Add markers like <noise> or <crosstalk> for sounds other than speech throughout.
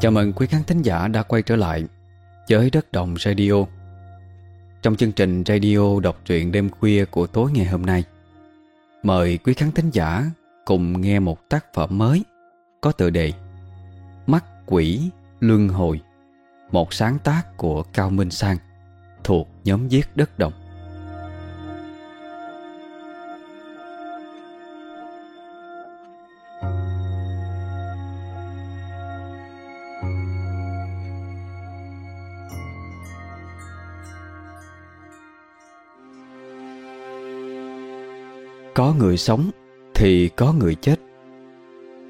Chào mừng quý khán thính giả đã quay trở lại với Đất Đồng Radio. Trong chương trình radio đọc truyện đêm khuya của tối ngày hôm nay, Mời quý khán thính giả cùng nghe một tác phẩm mới có tựa đề Mắt quỷ luân hồi, Một sáng tác của Cao Minh Sang thuộc nhóm viết Đất Đồng. Có người sống thì có người chết.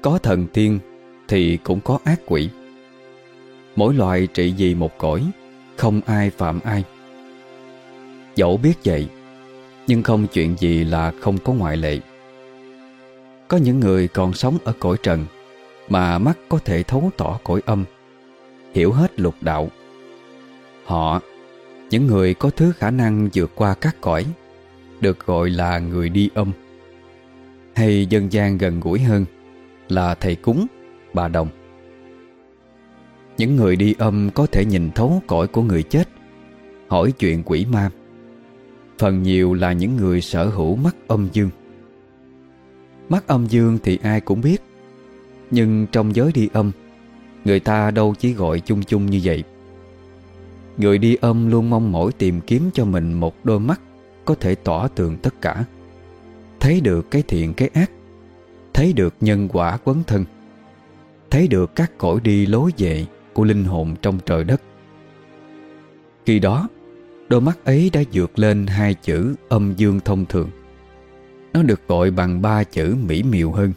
Có thần tiên thì cũng có ác quỷ. Mỗi loại trị gì một cõi, Không ai phạm ai. Dẫu biết vậy, Nhưng không chuyện gì là không có ngoại lệ. Có những người còn sống ở cõi trần, Mà mắt có thể thấu tỏ cõi âm, Hiểu hết lục đạo. Họ, Những người có thứ khả năng vượt qua các cõi được gọi là người đi âm hay dân gian gần gũi hơn là thầy cúng, bà đồng. Những người đi âm có thể nhìn thấu cõi của người chết, hỏi chuyện quỷ ma. Phần nhiều là những người sở hữu mắt âm dương. Mắt âm dương thì ai cũng biết, nhưng trong giới đi âm, người ta đâu chỉ gọi chung chung như vậy. Người đi âm luôn mong mỏi tìm kiếm cho mình một đôi mắt có thể tỏ tường tất cả. Thấy được cái thiện cái ác, Thấy được nhân quả quấn thân, Thấy được các cõi đi lối về Của linh hồn trong trời đất. Khi đó, Đôi mắt ấy đã vượt lên hai chữ âm dương thông thường. Nó được gọi bằng ba chữ mỹ miều hơn,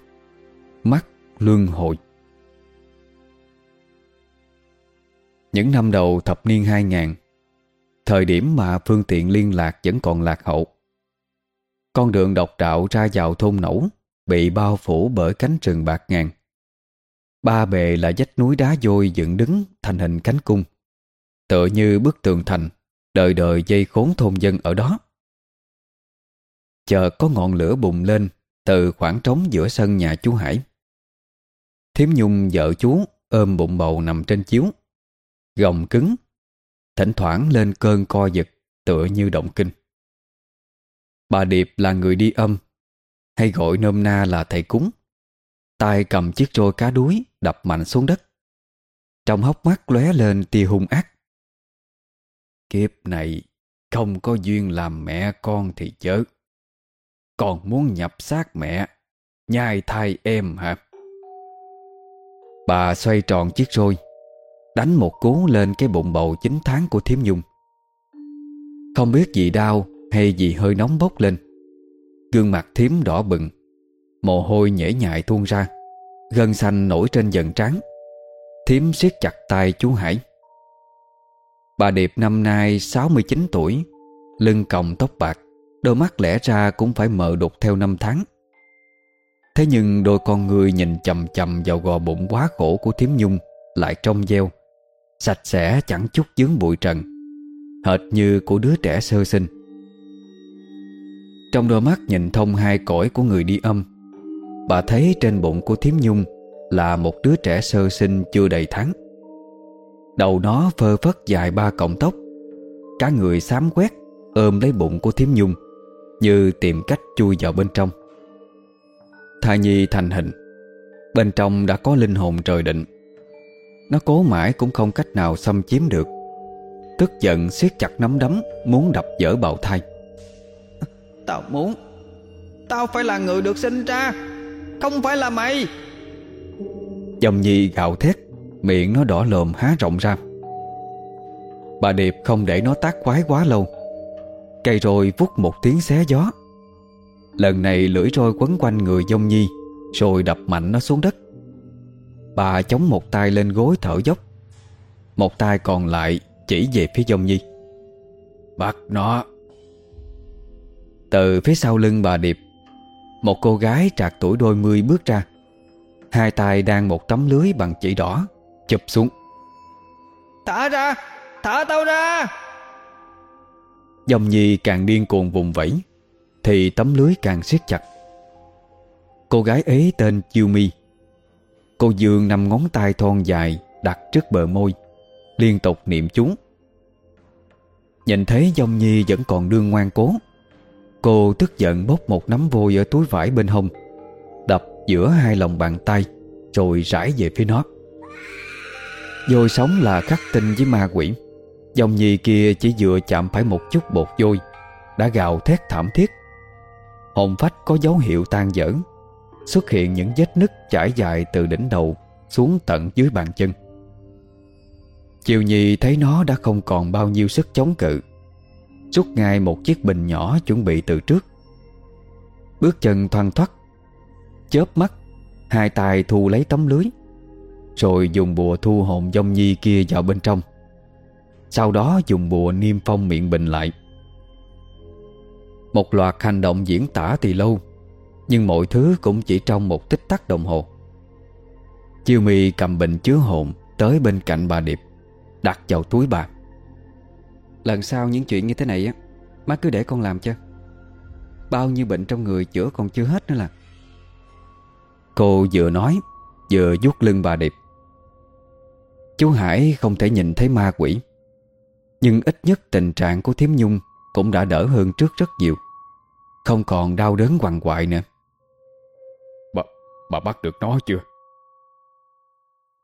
Mắt luân hồi. Những năm đầu thập niên 2000 Thời điểm mà phương tiện liên lạc vẫn còn lạc hậu. Con đường độc đạo ra vào thôn nổ Bị bao phủ bởi cánh rừng bạc ngàn. Ba bề là vách núi đá vôi dựng đứng thành hình cánh cung, Tựa như bức tường thành, Đời đời dây khốn thôn dân ở đó. Chợt có ngọn lửa bùng lên Từ khoảng trống giữa sân nhà chú Hải. Thiếm Nhung vợ chú ôm bụng bầu nằm trên chiếu, Gồng cứng Thỉnh thoảng lên cơn co giật Tựa như động kinh. Bà Điệp là người đi âm, Hay gọi nôm na là thầy cúng. Tay cầm chiếc trôi cá đuối Đập mạnh xuống đất. Trong hốc mắt lóe lên tia hung ác. Kiếp này Không có duyên làm mẹ con thì chớ. Còn muốn nhập xác mẹ, Nhai thai em hả? Bà xoay tròn chiếc roi Đánh một cú lên cái bụng bầu 9 tháng của thiếm nhung. Không biết gì đau hay gì hơi nóng bốc lên, Gương mặt thiếm đỏ bừng, Mồ hôi nhễ nhại tuôn ra, Gân xanh nổi trên dần trán. Thiếm siết chặt tay chú Hải. Bà Điệp năm nay 69 tuổi, Lưng còng tóc bạc, Đôi mắt lẽ ra cũng phải mờ đục theo năm tháng. Thế nhưng đôi con người nhìn chầm chầm vào gò bụng quá khổ của Thiếm nhung Lại trong gieo. Sạch sẽ chẳng chút dướng bụi trần, Hệt như của đứa trẻ sơ sinh. Trong đôi mắt nhìn thông hai cõi của người đi âm, Bà thấy trên bụng của Thiếm Nhung Là một đứa trẻ sơ sinh chưa đầy tháng. Đầu nó phơ phất dài ba cọng tóc, Cả người xám quét Ôm lấy bụng của Thiếm Nhung Như tìm cách chui vào bên trong. Thai nhi thành hình, Bên trong đã có linh hồn trời định. Nó cố mãi cũng không cách nào xâm chiếm được. Tức giận siết chặt nắm đấm Muốn đập dở bào thai. Tao muốn Tao phải là người được sinh ra Không phải là mày. Dòng nhi gào thét Miệng nó đỏ lồm há rộng ra. Bà Điệp không để nó tác quái quá lâu. Cây rồi vút một tiếng xé gió. Lần này lưỡi roi quấn quanh người dông nhi Rồi đập mạnh nó xuống đất Bà chống một tay lên gối thở dốc. Một tay còn lại chỉ về phía dông nhi. Bắt nó. Từ phía sau lưng bà Điệp Một cô gái trạc tuổi đôi mươi bước ra. Hai tay đang một tấm lưới bằng chỉ đỏ Chụp xuống. Thả ra Thả tao ra. Dòng nhi càng điên cuồng vùng vẫy Thì tấm lưới càng siết chặt. Cô gái ấy tên Chiêu Mi Cô dương nằm ngón tay thon dài đặt trước bờ môi, Liên tục niệm chú. Nhìn thấy dông nhi vẫn còn đương ngoan cố, Cô tức giận bốc một nắm vôi ở túi vải bên hông, Đập giữa hai lòng bàn tay Rồi rải về phía nó. Vôi sống là khắc tinh với ma quỷ Dòng nhi kia chỉ vừa chạm phải một chút bột vôi, Đã gào thét thảm thiết. Hồn phách có dấu hiệu tan dở Xuất hiện những vết nứt trải dài từ đỉnh đầu Xuống tận dưới bàn chân. Chiều Nhi thấy nó đã không còn bao nhiêu sức chống cự. Rút ngay một chiếc bình nhỏ chuẩn bị từ trước. Bước chân thoăn thoắt Chớp mắt, Hai tay thu lấy tấm lưới, Rồi dùng bùa thu hồn dông nhi kia vào bên trong. Sau đó dùng bùa niêm phong miệng bình lại. Một loạt hành động diễn tả thì lâu nhưng mọi thứ cũng chỉ trong một tích tắc đồng hồ. Chiêu mi cầm bình chứa hồn Tới bên cạnh bà Điệp, Đặt vào túi bà. Lần sau những chuyện như thế này á, Má cứ để con làm cho. Bao nhiêu bệnh trong người chữa còn chưa hết nữa là. Cô vừa nói, Vừa vuốt lưng bà Điệp. Chú Hải không thể nhìn thấy ma quỷ, Nhưng ít nhất tình trạng của Thiếm Nhung Cũng đã đỡ hơn trước rất nhiều. Không còn đau đớn quằn quại nữa. Bà, bắt được nó chưa?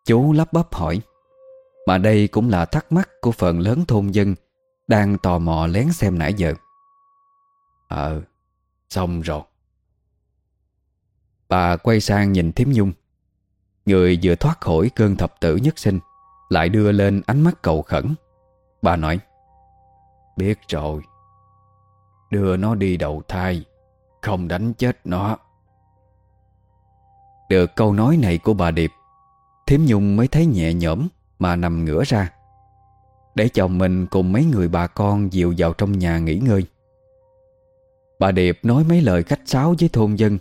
Chú lắp bắp hỏi. Mà đây cũng là thắc mắc của phần lớn thôn dân Đang tò mò lén xem nãy giờ. Ờ Xong rồi. Bà quay sang nhìn Thiếm Nhung. Người vừa thoát khỏi cơn thập tử nhất sinh Lại đưa lên ánh mắt cầu khẩn. Bà nói Biết rồi. Đưa nó đi đầu thai Không đánh chết nó được câu nói này của bà Điệp Thiếm Nhung mới thấy nhẹ nhõm Mà nằm ngửa ra. Để chồng mình cùng mấy người bà con Dìu vào trong nhà nghỉ ngơi. Bà Điệp nói mấy lời khách sáo với thôn dân,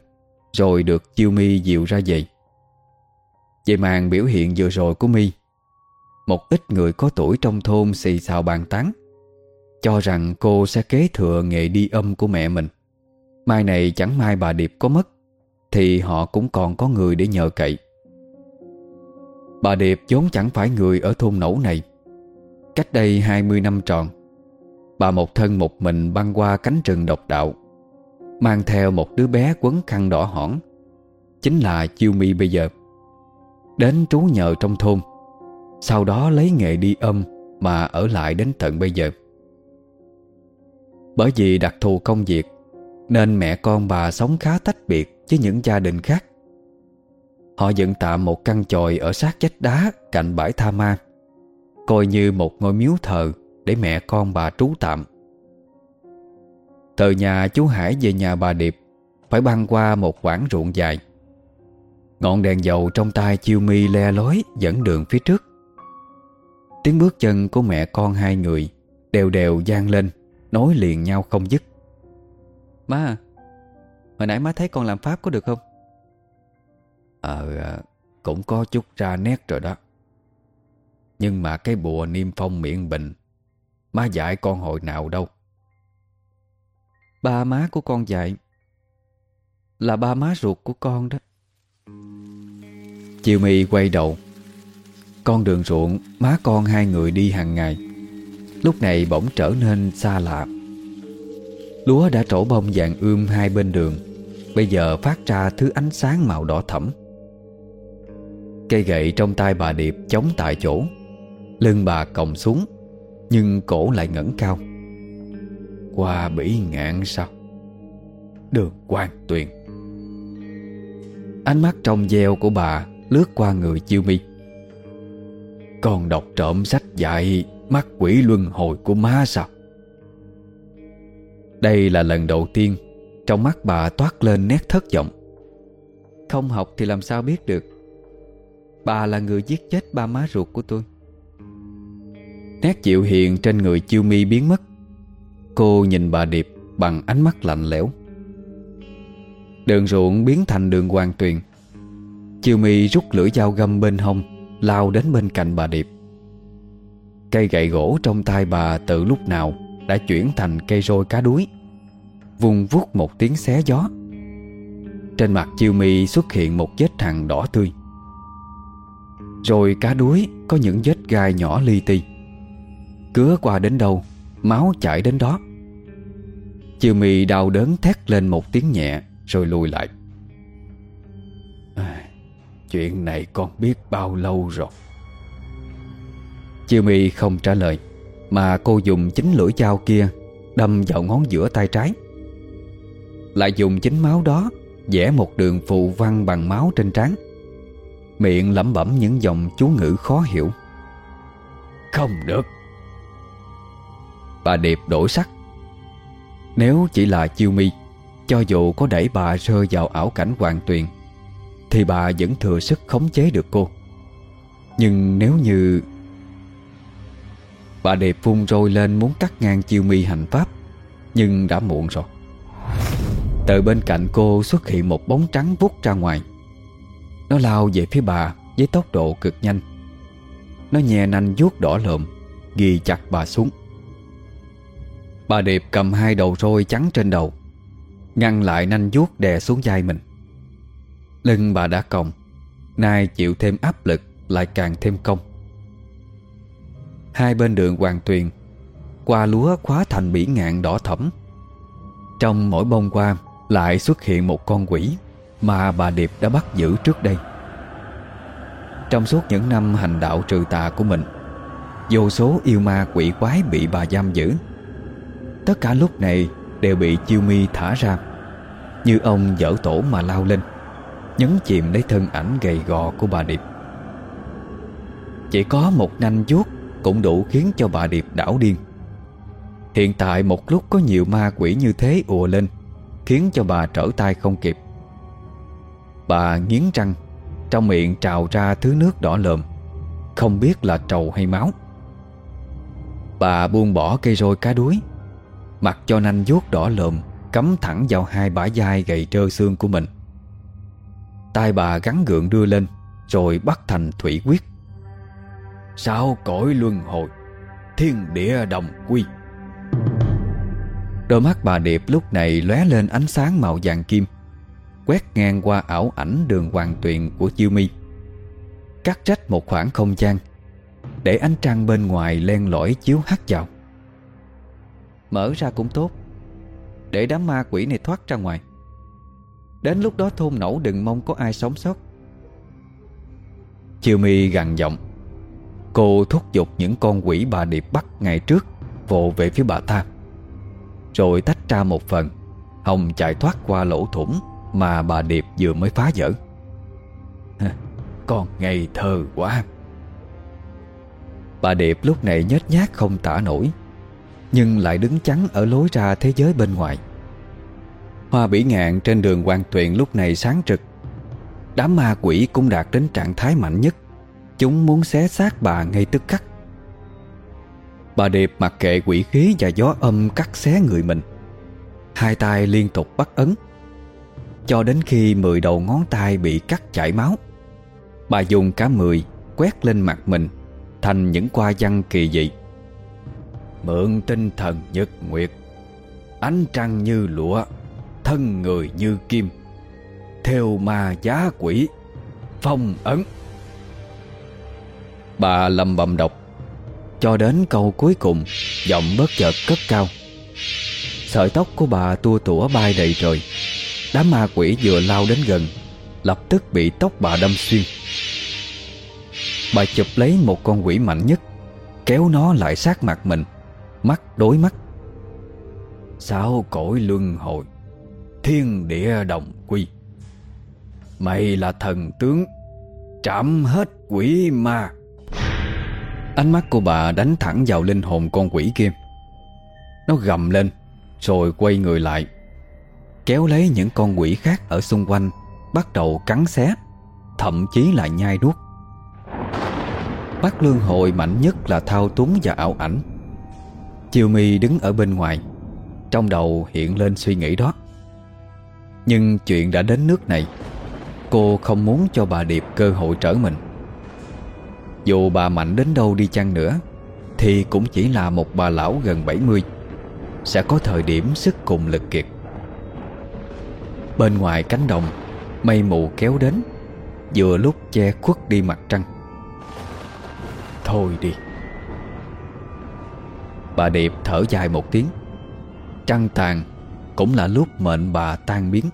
Rồi được chiêu mi dìu ra về. Về màn biểu hiện vừa rồi của mi, Một ít người có tuổi trong thôn xì xào bàn tán, Cho rằng cô sẽ kế thừa nghề đi âm của mẹ mình. Mai này chẳng mai bà Điệp có mất. Thì họ cũng còn có người để nhờ cậy. Bà Điệp vốn chẳng phải người ở thôn nẫu này. Cách đây 20 năm tròn, Bà một thân một mình băng qua cánh rừng độc đạo, Mang theo một đứa bé quấn khăn đỏ hỏn. Chính là Chiêu Mi bây giờ. Đến trú nhờ trong thôn, Sau đó lấy nghề đi âm Mà ở lại đến tận bây giờ. Bởi vì đặc thù công việc nên mẹ con bà sống khá tách biệt Với những gia đình khác. Họ dựng tạm một căn chòi Ở sát vách đá cạnh bãi Tha Ma, Coi như một ngôi miếu thờ Để mẹ con bà trú tạm. Từ nhà chú Hải về nhà bà Điệp, Phải băng qua một quãng ruộng dài. Ngọn đèn dầu trong tay chiêu mi le lói Dẫn đường phía trước. Tiếng bước chân của mẹ con hai người Đều đều gian lên, Nối liền nhau không dứt. Má à Hồi nãy má thấy con làm pháp có được không? Ờ à, Cũng có chút ra nét rồi đó. Nhưng mà cái bùa niêm phong miệng bình Má dạy con hồi nào đâu. Ba má của con dạy Là ba má ruột của con đó. Chiều mì quay đầu Con đường ruộng Má con hai người đi hàng ngày. Lúc này bỗng trở nên xa lạ Lúa đã trổ bông vàng ươm hai bên đường. Bây giờ phát ra thứ ánh sáng màu đỏ thẫm. Cây gậy trong tay bà Điệp chống tại chỗ. Lưng bà còng xuống, Nhưng cổ lại ngẩng cao. Qua bỉ ngạn sao? Được quan tuyền. Ánh mắt trong veo của bà Lướt qua người chiêu mi. Còn đọc trộm sách dạy Mắt quỷ luân hồi của má sao? Đây là lần đầu tiên Trong mắt bà toát lên nét thất vọng. Không học thì làm sao biết được? Bà là người giết chết ba má ruột của tôi. Nét chịu hiền trên người chiêu mi biến mất. Cô nhìn bà Điệp bằng ánh mắt lạnh lẽo. Đường ruộng biến thành đường hoàng tuyền. Chiêu mi rút lưỡi dao găm bên hông, Lao đến bên cạnh bà Điệp. Cây gậy gỗ trong tay bà từ lúc nào đã chuyển thành cây roi cá đuối Vùng vút một tiếng xé gió. Trên mặt chiêu mi xuất hiện một vết thằng đỏ tươi. Rồi cá đuối có những vết gai nhỏ li ti. Cứa qua đến đâu Máu chảy đến đó. Chiêu mi đau đớn thét lên một tiếng nhẹ Rồi lùi lại. À, Chuyện này con biết bao lâu rồi? Chiêu mi không trả lời. Mà cô dùng chính lưỡi dao kia Đâm vào ngón giữa tay trái. Lại dùng chính máu đó vẽ một đường phù văn bằng máu trên trán. Miệng lẩm bẩm những dòng chú ngữ khó hiểu. Không được. Bà Điệp đổi sắc. Nếu chỉ là chiêu mi Cho dù có đẩy bà rơi vào ảo cảnh hoàng tuyền Thì bà vẫn thừa sức khống chế được cô. Nhưng nếu như Bà đẹp vung roi lên muốn cắt ngang chiêu mi hành pháp, Nhưng đã muộn rồi. Từ bên cạnh cô xuất hiện một bóng trắng vút ra ngoài. Nó lao về phía bà với tốc độ cực nhanh. Nó nhè nanh vuốt đỏ lợm Ghi chặt bà xuống. Bà Điệp cầm hai đầu roi trắng trên đầu, Ngăn lại nanh vuốt đè xuống vai mình. Lưng bà đã còng, Nay chịu thêm áp lực, Lại càng thêm công Hai bên đường Hoàng Tuyền, Qua lúa khóa thành bỉ ngạn đỏ thẫm. Trong mỗi bông hoa Lại xuất hiện một con quỷ Mà bà Điệp đã bắt giữ trước đây. Trong suốt những năm hành đạo trừ tà của mình, Vô số yêu ma quỷ quái bị bà giam giữ. Tất cả lúc này đều bị chiêu mi thả ra, Như ông dở tổ mà lao lên, Nhấn chìm lấy thân ảnh gầy gò của bà Điệp. Chỉ có một nanh vuốt cũng đủ khiến cho bà Điệp đảo điên. Hiện tại một lúc có nhiều ma quỷ như thế ùa lên, Khiến cho bà trở tay không kịp. Bà nghiến răng, Trong miệng trào ra thứ nước đỏ lợm Không biết là trầu hay máu. Bà buông bỏ cây roi cá đuối, Mặc cho nanh vuốt đỏ lợm Cắm thẳng vào hai bả vai gầy trơ xương của mình. Tay bà gắn gượng đưa lên, Rồi bắt thành thủy quyết. Sao cõi luân hồi, Thiên địa đồng quy? Đôi mắt bà Điệp lúc này lóe lên ánh sáng màu vàng kim, Quét ngang qua ảo ảnh đường hoàng tuyền của Chiêu Mi. Cắt rách một khoảng không gian, Để ánh trăng bên ngoài len lỏi chiếu hắt vào. Mở ra cũng tốt, Để đám ma quỷ này thoát ra ngoài. Đến lúc đó thôn nổ đừng mong có ai sống sót. Chiêu mi gằn giọng. Cô thúc giục những con quỷ bà điệp bắt ngày trước, Vồ về phía bà ta. Rồi tách ra một phần, Hồng chạy thoát qua lỗ thủng Mà bà điệp vừa mới phá vỡ. Con ngây thơ quá. Bà điệp lúc này nhếch nhác không tả nổi, Nhưng lại đứng chắn ở lối ra thế giới bên ngoài. Hoa bỉ ngạn trên đường quan tuyền lúc này sáng trực Đám ma quỷ cũng đạt đến trạng thái mạnh nhất. Chúng muốn xé xác bà ngay tức khắc. Bà Điệp mặc kệ quỷ khí và gió âm cắt xé người mình. Hai tay liên tục bắt ấn. Cho đến khi mười đầu ngón tay bị cắt chảy máu, Bà dùng cả mười quét lên mặt mình, Thành những qua văn kỳ dị. Mượn tinh thần nhật nguyệt, Ánh trăng như lụa, Thân người như kim, Theo ma giá quỷ, Phong ấn. Bà lầm bầm đọc. Cho đến câu cuối cùng, Giọng bất chợt cất cao. Sợi tóc của bà tua tủa bay đầy trời. Đám ma quỷ vừa lao đến gần, Lập tức bị tóc bà đâm xuyên. Bà chụp lấy một con quỷ mạnh nhất, Kéo nó lại sát mặt mình, Mắt đối mắt. Sao cõi luân hồi, Thiên địa đồng quy? Mày là thần tướng, Trảm hết quỷ ma. Ánh mắt của bà đánh thẳng vào linh hồn con quỷ kia. Nó gầm lên, Rồi quay người lại, Kéo lấy những con quỷ khác ở xung quanh, Bắt đầu cắn xé, Thậm chí là nhai nuốt. Bắt lương hồi mạnh nhất là thao túng và ảo ảnh. Chiều mi đứng ở bên ngoài, Trong đầu hiện lên suy nghĩ đó. Nhưng chuyện đã đến nước này, Cô không muốn cho bà Điệp cơ hội trở mình. Dù bà mạnh đến đâu đi chăng nữa, Thì cũng chỉ là một bà lão gần 70 Sẽ có thời điểm sức cùng lực kiệt. Bên ngoài cánh đồng, Mây mù kéo đến, Vừa lúc che khuất đi mặt trăng. Thôi đi. Bà Điệp thở dài một tiếng. Trăng tàn Cũng là lúc mệnh bà tan biến.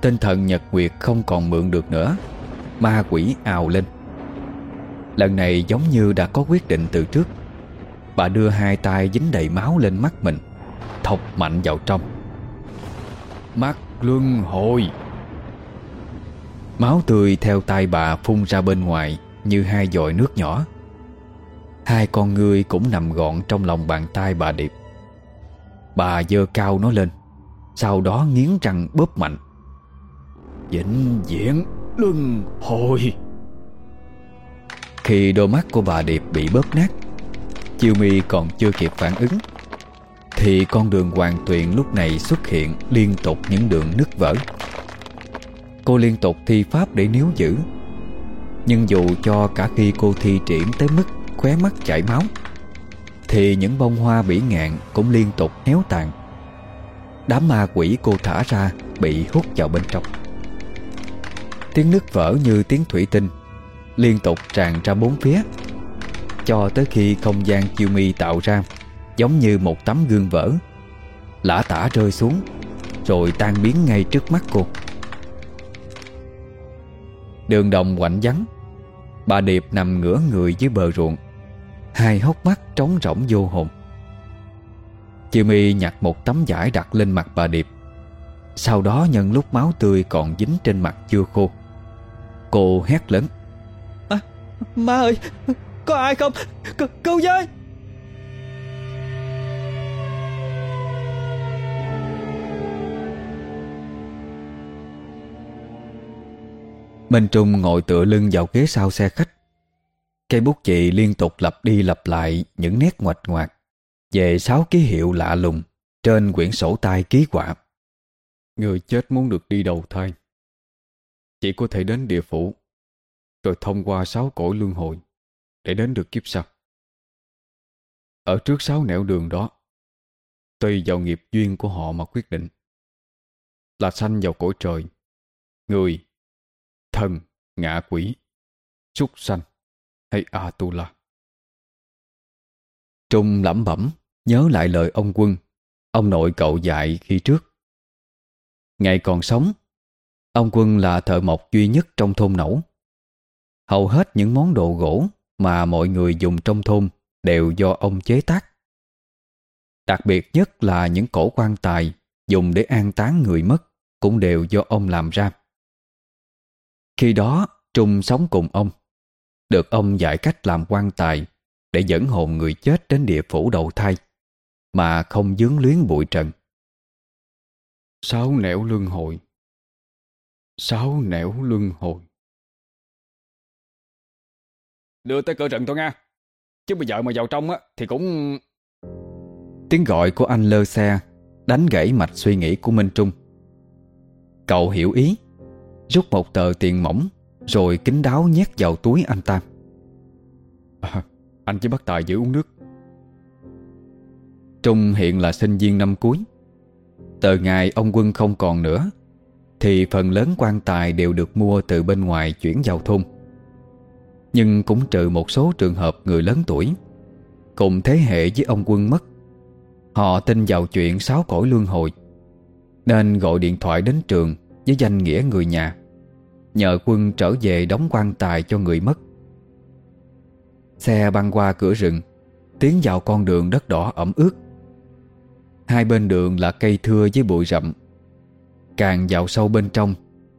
Tinh thần Nhật Nguyệt không còn mượn được nữa, Ma quỷ ào lên. Lần này giống như đã có quyết định từ trước. Bà đưa hai tay dính đầy máu lên mắt mình, Thọc mạnh vào trong. Mắt luân hồi. Máu tươi theo tay bà phun ra bên ngoài Như hai dội nước nhỏ. Hai con ngươi cũng nằm gọn trong lòng bàn tay bà Điệp. Bà dơ cao nó lên, Sau đó nghiến răng bóp mạnh. Vĩnh viễn luân hồi. Khi đôi mắt của bà Điệp bị bóp nát, Chiêu mi còn chưa kịp phản ứng, Thì con đường hoàng tuyền lúc này xuất hiện liên tục những đường nứt vỡ. Cô liên tục thi pháp để níu giữ, Nhưng dù cho cả khi cô thi triển tới mức khóe mắt chảy máu, Thì những bông hoa bỉ ngạn cũng liên tục héo tàn. Đám ma quỷ cô thả ra bị hút vào bên trong. Tiếng nứt vỡ như tiếng thủy tinh. Liên tục tràn ra bốn phía, Cho tới khi không gian chiêu mi tạo ra Giống như một tấm gương vỡ. Lã tả rơi xuống, Rồi tan biến ngay trước mắt cô. Đường đồng quạnh vắng, Bà Điệp nằm ngửa người dưới bờ ruộng, Hai hốc mắt trống rỗng vô hồn. Chiêu mi nhặt một tấm vải đặt lên mặt bà Điệp, Sau đó nhân lúc máu tươi còn dính trên mặt chưa khô. Cô hét lớn Ma ơi Có ai không C Cứu với Minh Trung ngồi tựa lưng vào ghế sau xe khách Cây bút chì liên tục lặp đi lặp lại những nét ngoạch ngoạc về sáu ký hiệu lạ lùng trên quyển sổ tay ký họa. Người chết muốn được đi đầu thai. Chỉ có thể đến địa phủ rồi thông qua sáu cõi luân hồi để đến được kiếp sau. Ở trước sáu nẻo đường đó tùy vào nghiệp duyên của họ mà quyết định là sanh vào cõi trời người thần ngạ quỷ súc sanh hay Atula. Trung lẩm bẩm nhớ lại lời ông quân, ông nội cậu dạy khi trước. Ngày còn sống, ông quân là thợ mộc duy nhất trong thôn nẩu. Hầu hết những món đồ gỗ mà mọi người dùng trong thôn đều do ông chế tác. Đặc biệt nhất là những cổ quan tài dùng để an táng người mất cũng đều do ông làm ra. Khi đó, Trung sống cùng ông. Được ông dạy cách làm quan tài Để dẫn hồn người chết đến địa phủ đầu thai Mà không dướng luyến bụi trần Sáu nẻo luân hồi Sáu nẻo luân hồi Đưa tới cửa rừng tôi nha. Chứ bây giờ mà vào trong á Thì cũng Tiếng gọi của anh lơ xe Đánh gãy mạch suy nghĩ của Minh Trung. Cậu hiểu ý Rút một tờ tiền mỏng rồi kính đáo nhét vào túi anh ta. À, Anh chỉ bắt tài giữ uống nước. Trung hiện là sinh viên năm cuối. Từ ngày ông quân không còn nữa Thì phần lớn quan tài đều được mua từ bên ngoài chuyển vào thôn. Nhưng cũng trừ một số trường hợp người lớn tuổi. Cùng thế hệ với ông quân mất, Họ tin vào chuyện sáu cõi luân hồi, Nên gọi điện thoại đến trường Với danh nghĩa người nhà, Nhờ quân trở về đóng quan tài cho người mất. Xe băng qua cửa rừng, Tiến vào con đường đất đỏ ẩm ướt. Hai bên đường là cây thưa với bụi rậm. Càng vào sâu bên trong,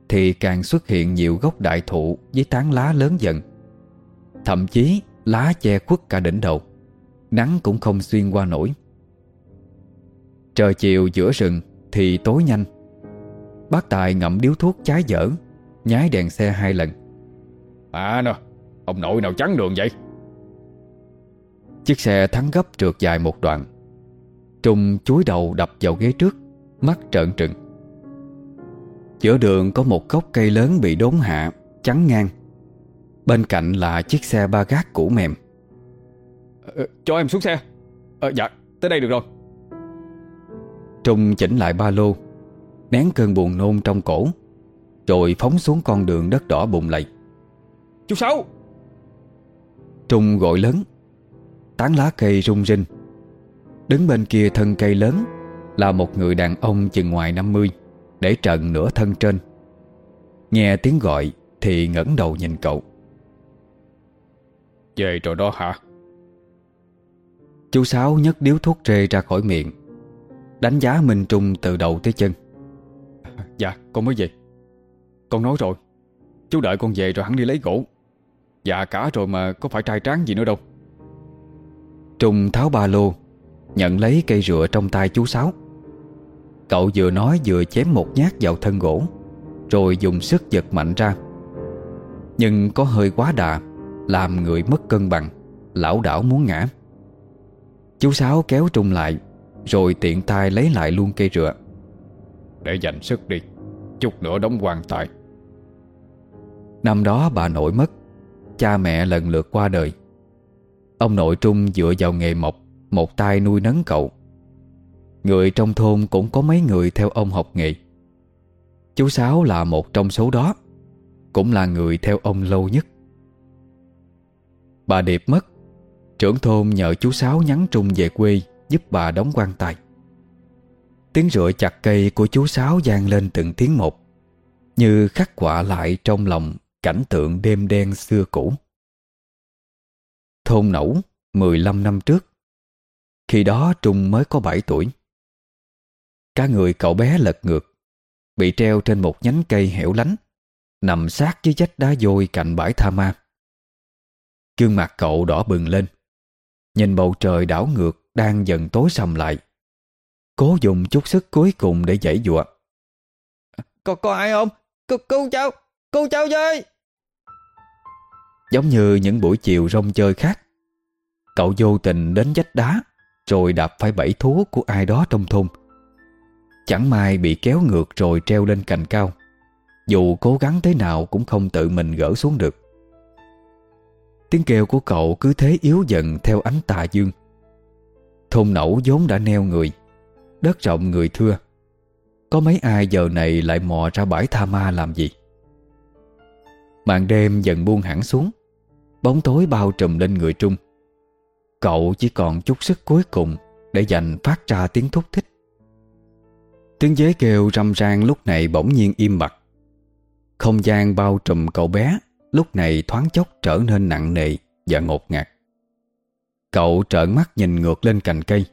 Thì càng xuất hiện nhiều gốc đại thụ Với tán lá lớn dần. Thậm chí lá che khuất cả đỉnh đầu. Nắng cũng không xuyên qua nổi. Trời chiều giữa rừng Thì tối nhanh. Bác Tài ngậm điếu thuốc trái dở Nhái đèn xe hai lần. À nè Ông nội nào chắn đường vậy? Chiếc xe thắng gấp trượt dài một đoạn. Trung chúi đầu đập vào ghế trước Mắt trợn trừng. Giữa đường có một gốc cây lớn bị đốn hạ Chắn ngang Bên cạnh là chiếc xe ba gác cũ mềm. Ờ, Cho em xuống xe. Ờ, Dạ tới đây được rồi. Trung chỉnh lại ba lô Nén cơn buồn nôn trong cổ Rồi phóng xuống con đường đất đỏ bùng lầy. Chú Sáu! Trung gọi lớn Tán lá cây rung rinh. Đứng bên kia thân cây lớn Là một người đàn ông chừng ngoài 50 Để trần nửa thân trên. Nghe tiếng gọi Thì ngẩng đầu nhìn cậu Về rồi đó hả? Chú Sáu nhấc điếu thuốc rê ra khỏi miệng Đánh giá Minh Trung từ đầu tới chân. <laughs> Dạ con mới về. Con nói rồi Chú đợi con về rồi hắn đi lấy gỗ. Dạ cả rồi mà có phải trai tráng gì nữa đâu. Trung tháo ba lô Nhận lấy cây rựa trong tay chú Sáu. Cậu vừa nói vừa chém một nhát vào thân gỗ Rồi dùng sức giật mạnh ra. Nhưng có hơi quá đà làm người mất cân bằng, Lão đảo muốn ngã. Chú Sáu kéo Trung lại, Rồi tiện tay lấy lại luôn cây rựa. Để dành sức đi, Chút nữa đóng quan tài. Năm đó bà nội mất, Cha mẹ lần lượt qua đời. Ông nội Trung dựa vào nghề mộc, Một tay nuôi nấng cậu. Người trong thôn cũng có mấy người theo ông học nghề. Chú Sáu là một trong số đó, Cũng là người theo ông lâu nhất. Bà Điệp mất. Trưởng thôn nhờ chú Sáu nhắn Trung về quê Giúp bà đóng quan tài. Tiếng rưỡi chặt cây của chú Sáu vang lên từng tiếng một, Như khắc họa lại trong lòng Cảnh tượng đêm đen xưa cũ. Thôn Nẩu 15 năm trước, Khi đó Trung mới có 7 tuổi. Cả người cậu bé lật ngược, Bị treo trên một nhánh cây hẻo lánh, Nằm sát dưới vách đá vôi cạnh bãi tha ma. Gương mặt cậu đỏ bừng lên. Nhìn bầu trời đảo ngược Đang dần tối sầm lại. Cố dùng chút sức cuối cùng để dãy dụa. Có, có ai không? Cứu, cứu cháu! Cứu cháu với! Giống như những buổi chiều rong chơi khác. Cậu vô tình đến vách đá Rồi đạp phải bẫy thú của ai đó trong thôn. Chẳng may bị kéo ngược rồi treo lên cành cao. Dù cố gắng thế nào cũng không tự mình gỡ xuống được. Tiếng kêu của cậu cứ thế yếu dần theo ánh tà dương. Thôn nẩu vốn đã neo người, Đất rộng người thưa. Có mấy ai giờ này lại mò ra bãi tha ma làm gì? Màn đêm dần buông hẳn xuống, Bóng tối bao trùm lên người Trung. Cậu chỉ còn chút sức cuối cùng Để dành phát ra tiếng thúc thích. Tiếng dế kêu râm ran lúc này bỗng nhiên im bặt. Không gian bao trùm cậu bé Lúc này thoáng chốc trở nên nặng nề Và ngột ngạt. Cậu trợn mắt nhìn ngược lên cành cây.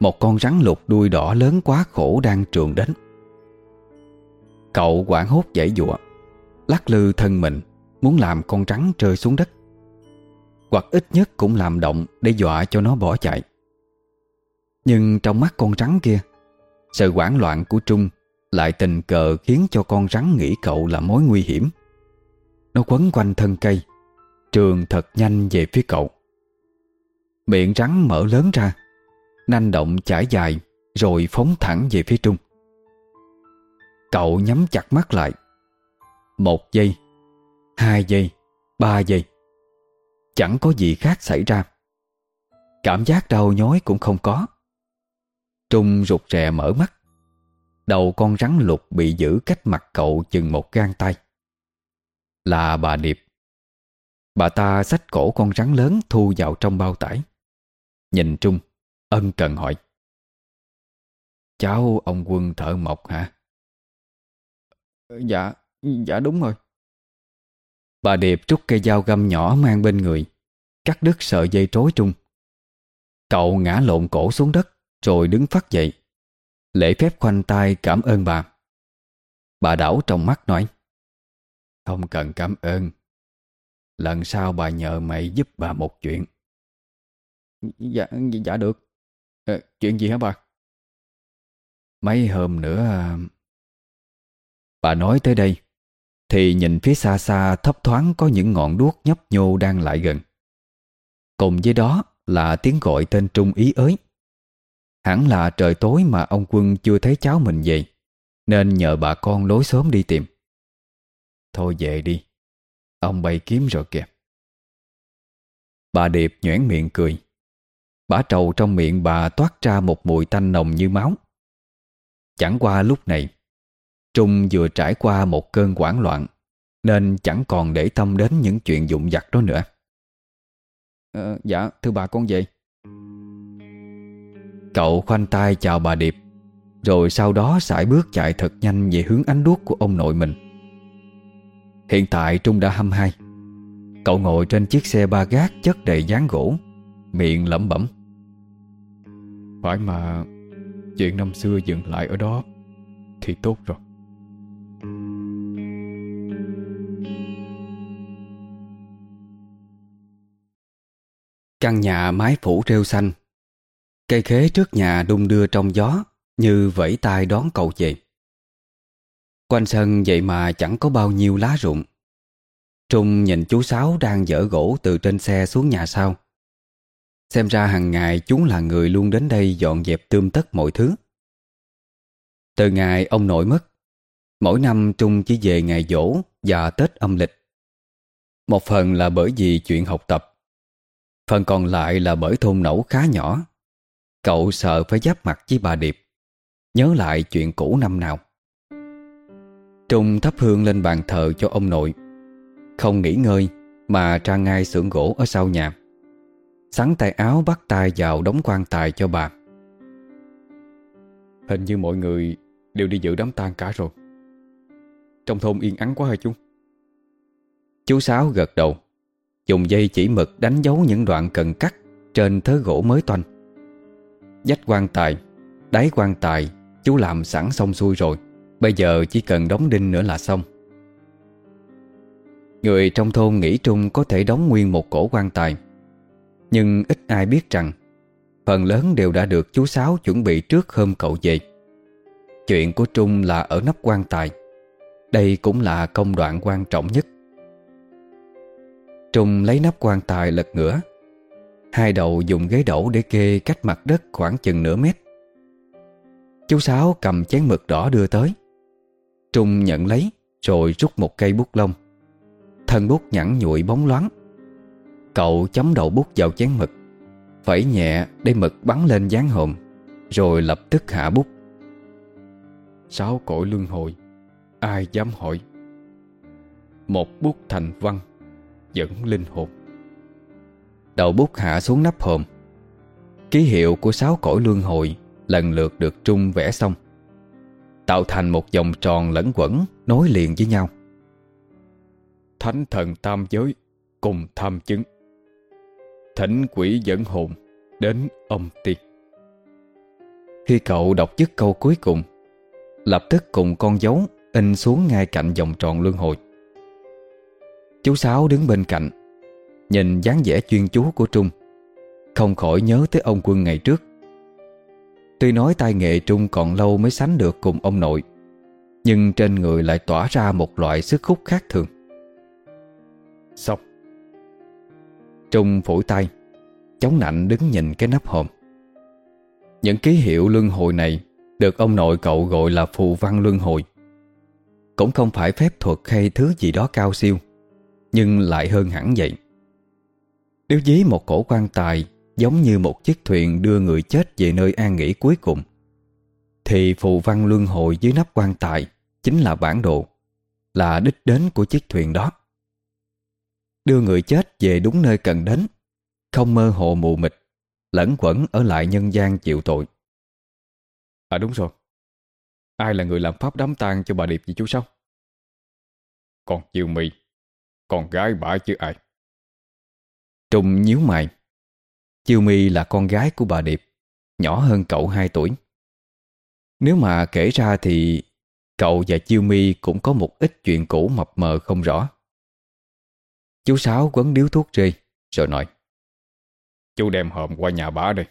Một con rắn lục đuôi đỏ lớn quá khổ đang trường đến. Cậu quảng hốt dãy dụa Lắc lư thân mình, Muốn làm con rắn rơi xuống đất. Hoặc ít nhất cũng làm động Để dọa cho nó bỏ chạy. Nhưng trong mắt con rắn kia, Sự hoảng loạn của Trung Lại tình cờ khiến cho con rắn nghĩ cậu là mối nguy hiểm. Nó quấn quanh thân cây. Trường thật nhanh về phía cậu. Miệng rắn mở lớn ra. Nanh động chải dài, Rồi phóng thẳng về phía Trung. Cậu nhắm chặt mắt lại. Một giây, Hai giây, Ba giây. Chẳng có gì khác xảy ra. Cảm giác đau nhói cũng không có. Trung rụt rè mở mắt. Đầu con rắn lục bị giữ cách mặt cậu chừng một gang tay. Là bà Điệp. Bà ta xách cổ con rắn lớn thu vào trong bao tải. Nhìn Trung Ân cần hỏi. Cháu ông quân thợ mộc hả? Dạ, dạ đúng rồi. Bà Điệp rút cây dao găm nhỏ mang bên người Cắt đứt sợi dây trối Trung. Cậu ngã lộn cổ xuống đất Rồi đứng phát dậy. Lễ phép khoanh tay cảm ơn bà. Bà đảo trong mắt nói. Không cần cảm ơn. Lần sau bà nhờ mày giúp bà một chuyện. Dạ, dạ được. À, Chuyện gì hả bà? Mấy hôm nữa à, Bà nói tới đây Thì nhìn phía xa xa thấp thoáng Có những ngọn đuốc nhấp nhô đang lại gần. Cùng với đó Là tiếng gọi tên Trung ý ới. Hẳn là trời tối mà ông Quân chưa thấy cháu mình về Nên nhờ bà con lối sớm đi tìm. Thôi về đi. Ông bay kiếm rồi kìa. Bà Điệp nhoẻn miệng cười. Bả trầu trong miệng bà toát ra một mùi tanh nồng như máu. Chẳng qua lúc này Trung vừa trải qua một cơn hoảng loạn Nên chẳng còn để tâm đến những chuyện dụng vặt đó nữa. À, Dạ thưa bà con về. Cậu khoanh tay chào bà Điệp Rồi sau đó sải bước chạy thật nhanh Về hướng ánh đuốc của ông nội mình Hiện tại Trung đã hăm hai. Cậu ngồi trên chiếc xe ba gác chất đầy dáng gỗ, Miệng lẩm bẩm. Phải mà, Chuyện năm xưa dừng lại ở đó, Thì tốt rồi. Căn nhà mái phủ rêu xanh. Cây khế trước nhà đung đưa trong gió, Như vẫy tay đón cậu về. Quanh sân vậy mà chẳng có bao nhiêu lá rụng. Trung nhìn chú Sáu đang dỡ gỗ từ trên xe xuống nhà sau. Xem ra hàng ngày chúng là người luôn đến đây dọn dẹp tươm tất mọi thứ. Từ ngày ông nội mất, Mỗi năm Trung chỉ về ngày dỗ và Tết âm lịch. Một phần là bởi vì chuyện học tập, Phần còn lại là bởi thôn nẫu khá nhỏ. Cậu sợ phải giáp mặt với bà Điệp, Nhớ lại chuyện cũ năm nào. Trung thắp hương lên bàn thờ cho ông nội. Không nghỉ ngơi Mà ra ngay xưởng gỗ ở sau nhà. Sắn tay áo bắt tay vào đóng quan tài cho bà. Hình như mọi người đều đi dự đám tang cả rồi. Trong thôn yên ắng quá hả chú? Chú Sáu gật đầu, Dùng dây chỉ mực đánh dấu những đoạn cần cắt Trên thớ gỗ mới toanh. Dách quan tài, Đáy quan tài, Chú làm sẵn xong xuôi rồi. Bây giờ chỉ cần đóng đinh nữa là xong. Người trong thôn nghĩ Trung có thể đóng nguyên một cổ quan tài, Nhưng ít ai biết rằng Phần lớn đều đã được chú Sáu chuẩn bị trước hôm cậu về. Chuyện của Trung là ở nắp quan tài. Đây cũng là công đoạn quan trọng nhất. Trung lấy nắp quan tài lật ngửa. Hai đầu dùng ghế đổ để kê cách mặt đất khoảng chừng nửa mét. Chú Sáu cầm chén mực đỏ đưa tới. Trung nhận lấy, Rồi rút một cây bút lông. Thân bút nhẵn nhụi bóng loáng. Cậu chấm đầu bút vào chén mực Phẩy nhẹ để mực bắn lên dáng hồn Rồi lập tức hạ bút. Sáu cõi luân hồi, Ai dám hỏi? Một bút thành văn Dẫn linh hồn. Đầu bút hạ xuống nắp hồn. Ký hiệu của sáu cõi luân hồi Lần lượt được Trung vẽ xong. Tạo thành một vòng tròn lẫn quẩn, Nối liền với nhau. Thánh thần tam giới Cùng tham chứng. Thỉnh quỷ dẫn hồn Đến âm tiệt Khi cậu đọc dứt câu cuối cùng, Lập tức cùng con dấu In xuống ngay cạnh vòng tròn luân hồi. Chú Sáu đứng bên cạnh, Nhìn dáng vẻ chuyên chú của Trung, Không khỏi nhớ tới ông quân ngày trước. Tuy nói tay nghệ Trung còn lâu mới sánh được cùng ông nội Nhưng trên người lại tỏa ra một loại sức hút khác thường. Xong. Trung phủi tay Chống nạnh đứng nhìn cái nắp hòm. Những ký hiệu luân hồi này Được ông nội cậu gọi là phù văn luân hồi. Cũng không phải phép thuật hay thứ gì đó cao siêu Nhưng lại hơn hẳn vậy. Nếu dí một cổ quan tài Giống như một chiếc thuyền đưa người chết về nơi an nghỉ cuối cùng. Thì phù văn luân hồi dưới nắp quan tài Chính là bản đồ Là đích đến của chiếc thuyền đó. Đưa người chết về đúng nơi cần đến Không mơ hồ mù mịt Lẫn quẩn ở lại nhân gian chịu tội. À đúng rồi. Ai là người làm pháp đám tang cho bà Điệp gì chú sao Còn Chiêu My Con gái bà chứ ai? Trung nhíu mày Chiêu My là con gái của bà Điệp Nhỏ hơn cậu 2 tuổi. Nếu mà kể ra thì Cậu và Chiêu My cũng có một ít chuyện cũ mập mờ không rõ. Chú Sáu quấn điếu thuốc rê Rồi nói Chú đem hòm qua nhà bà đây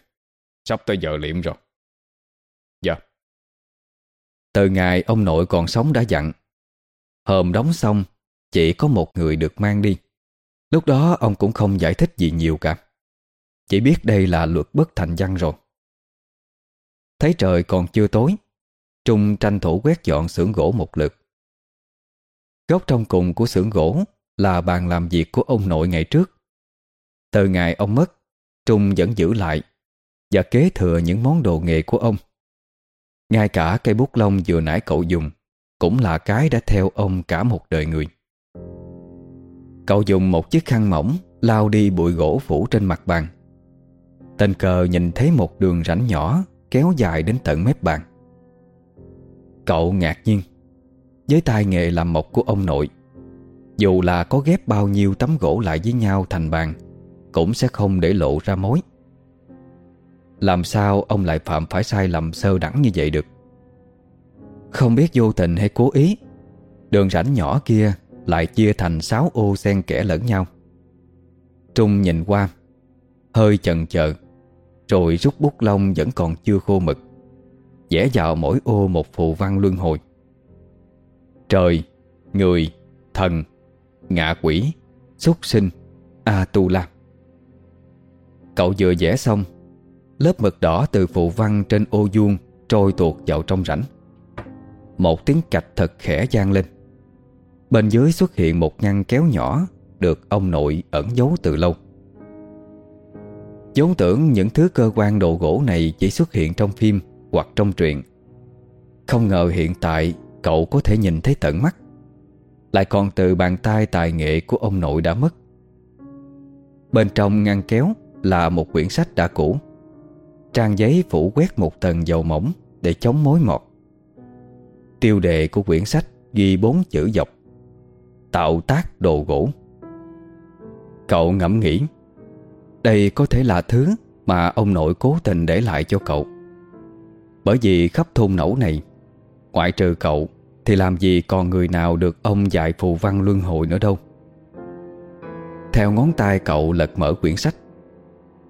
Sắp tới giờ liệm rồi. Dạ. Từ ngày ông nội còn sống đã dặn Hòm đóng xong Chỉ có một người được mang đi. Lúc đó ông cũng không giải thích gì nhiều cả chỉ biết đây là luật bất thành văn rồi. Thấy trời còn chưa tối, Trung tranh thủ quét dọn xưởng gỗ một lượt. Góc trong cùng của xưởng gỗ Là bàn làm việc của ông nội ngày trước. Từ ngày ông mất, Trung vẫn giữ lại Và kế thừa những món đồ nghề của ông. Ngay cả cây bút lông vừa nãy cậu dùng Cũng là cái đã theo ông cả một đời người. Cậu dùng một chiếc khăn mỏng Lao đi bụi gỗ phủ trên mặt bàn. Tình cờ nhìn thấy một đường rãnh nhỏ Kéo dài đến tận mép bàn. Cậu ngạc nhiên, Với tay nghề làm mộc của ông nội, Dù là có ghép bao nhiêu tấm gỗ lại với nhau thành bàn, Cũng sẽ không để lộ ra mối. Làm sao ông lại phạm phải sai lầm sơ đẳng như vậy được? Không biết vô tình hay cố ý, Đường rãnh nhỏ kia lại chia thành sáu ô xen kẽ lẫn nhau. Trung nhìn qua, Hơi chần chờ rồi rút bút lông vẫn còn chưa khô mực vẽ vào mỗi ô một phù văn luân hồi. Trời, người, thần, ngạ quỷ, súc sinh, A-tu-la. Cậu vừa vẽ xong Lớp mực đỏ từ phù văn trên ô vuông Trôi tuột vào trong rãnh. Một tiếng cạch thật khẽ gian lên. Bên dưới xuất hiện một ngăn kéo nhỏ Được ông nội ẩn giấu từ lâu vốn tưởng những thứ cơ quan đồ gỗ này Chỉ xuất hiện trong phim hoặc trong truyện. Không ngờ hiện tại Cậu có thể nhìn thấy tận mắt. Lại còn từ bàn tay tài nghệ Của ông nội đã mất. Bên trong ngăn kéo Là một quyển sách đã cũ. Trang giấy phủ quét một tầng dầu mỏng Để chống mối mọt. Tiêu đề của quyển sách Ghi bốn chữ dọc. Tạo tác đồ gỗ. Cậu ngẫm nghĩ đây có thể là thứ Mà ông nội cố tình để lại cho cậu. Bởi vì khắp thôn nẫu này, Ngoại trừ cậu, Thì làm gì còn người nào được ông dạy phù văn luân hồi nữa đâu. Theo ngón tay cậu lật mở quyển sách.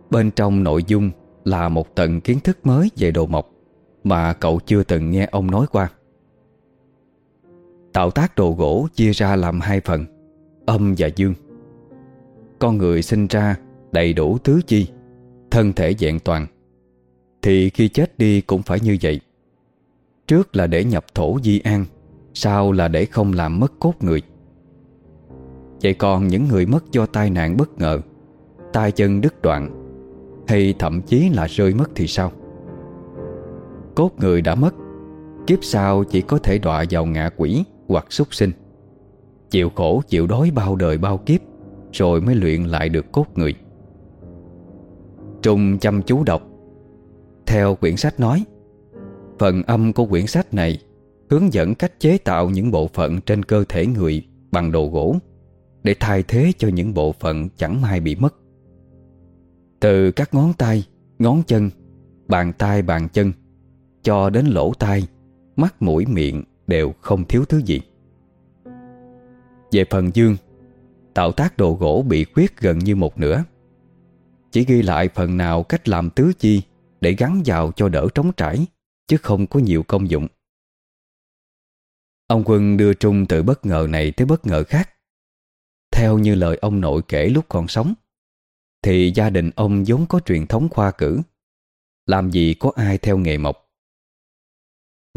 Bên trong nội dung là một tầng kiến thức mới về đồ mộc Mà cậu chưa từng nghe ông nói qua. Tạo tác đồ gỗ chia ra làm hai phần, Âm và dương. Con người sinh ra đầy đủ tứ chi, Thân thể dạng toàn, Thì khi chết đi cũng phải như vậy. Trước là để nhập thổ di an, Sau là để không làm mất cốt người. Vậy còn những người mất do tai nạn bất ngờ tay chân đứt đoạn, Hay thậm chí là rơi mất thì sao? Cốt người đã mất, Kiếp sau chỉ có thể đọa vào ngạ quỷ hoặc súc sinh. Chịu khổ chịu đói bao đời bao kiếp, Rồi mới luyện lại được cốt người. Trung chăm chú đọc. Theo quyển sách nói Phần âm của quyển sách này Hướng dẫn cách chế tạo những bộ phận trên cơ thể người Bằng đồ gỗ Để thay thế cho những bộ phận chẳng may bị mất. Từ các ngón tay, ngón chân Bàn tay bàn chân Cho đến lỗ tai Mắt mũi miệng đều không thiếu thứ gì. Về phần dương Tạo tác đồ gỗ bị khuyết gần như một nửa. Chỉ ghi lại phần nào cách làm tứ chi Để gắn vào cho đỡ trống trải, Chứ không có nhiều công dụng. Ông Quân đưa Trung từ bất ngờ này tới bất ngờ khác. Theo như lời ông nội kể lúc còn sống, Thì gia đình ông vốn có truyền thống khoa cử. Làm gì có ai theo nghề mộc?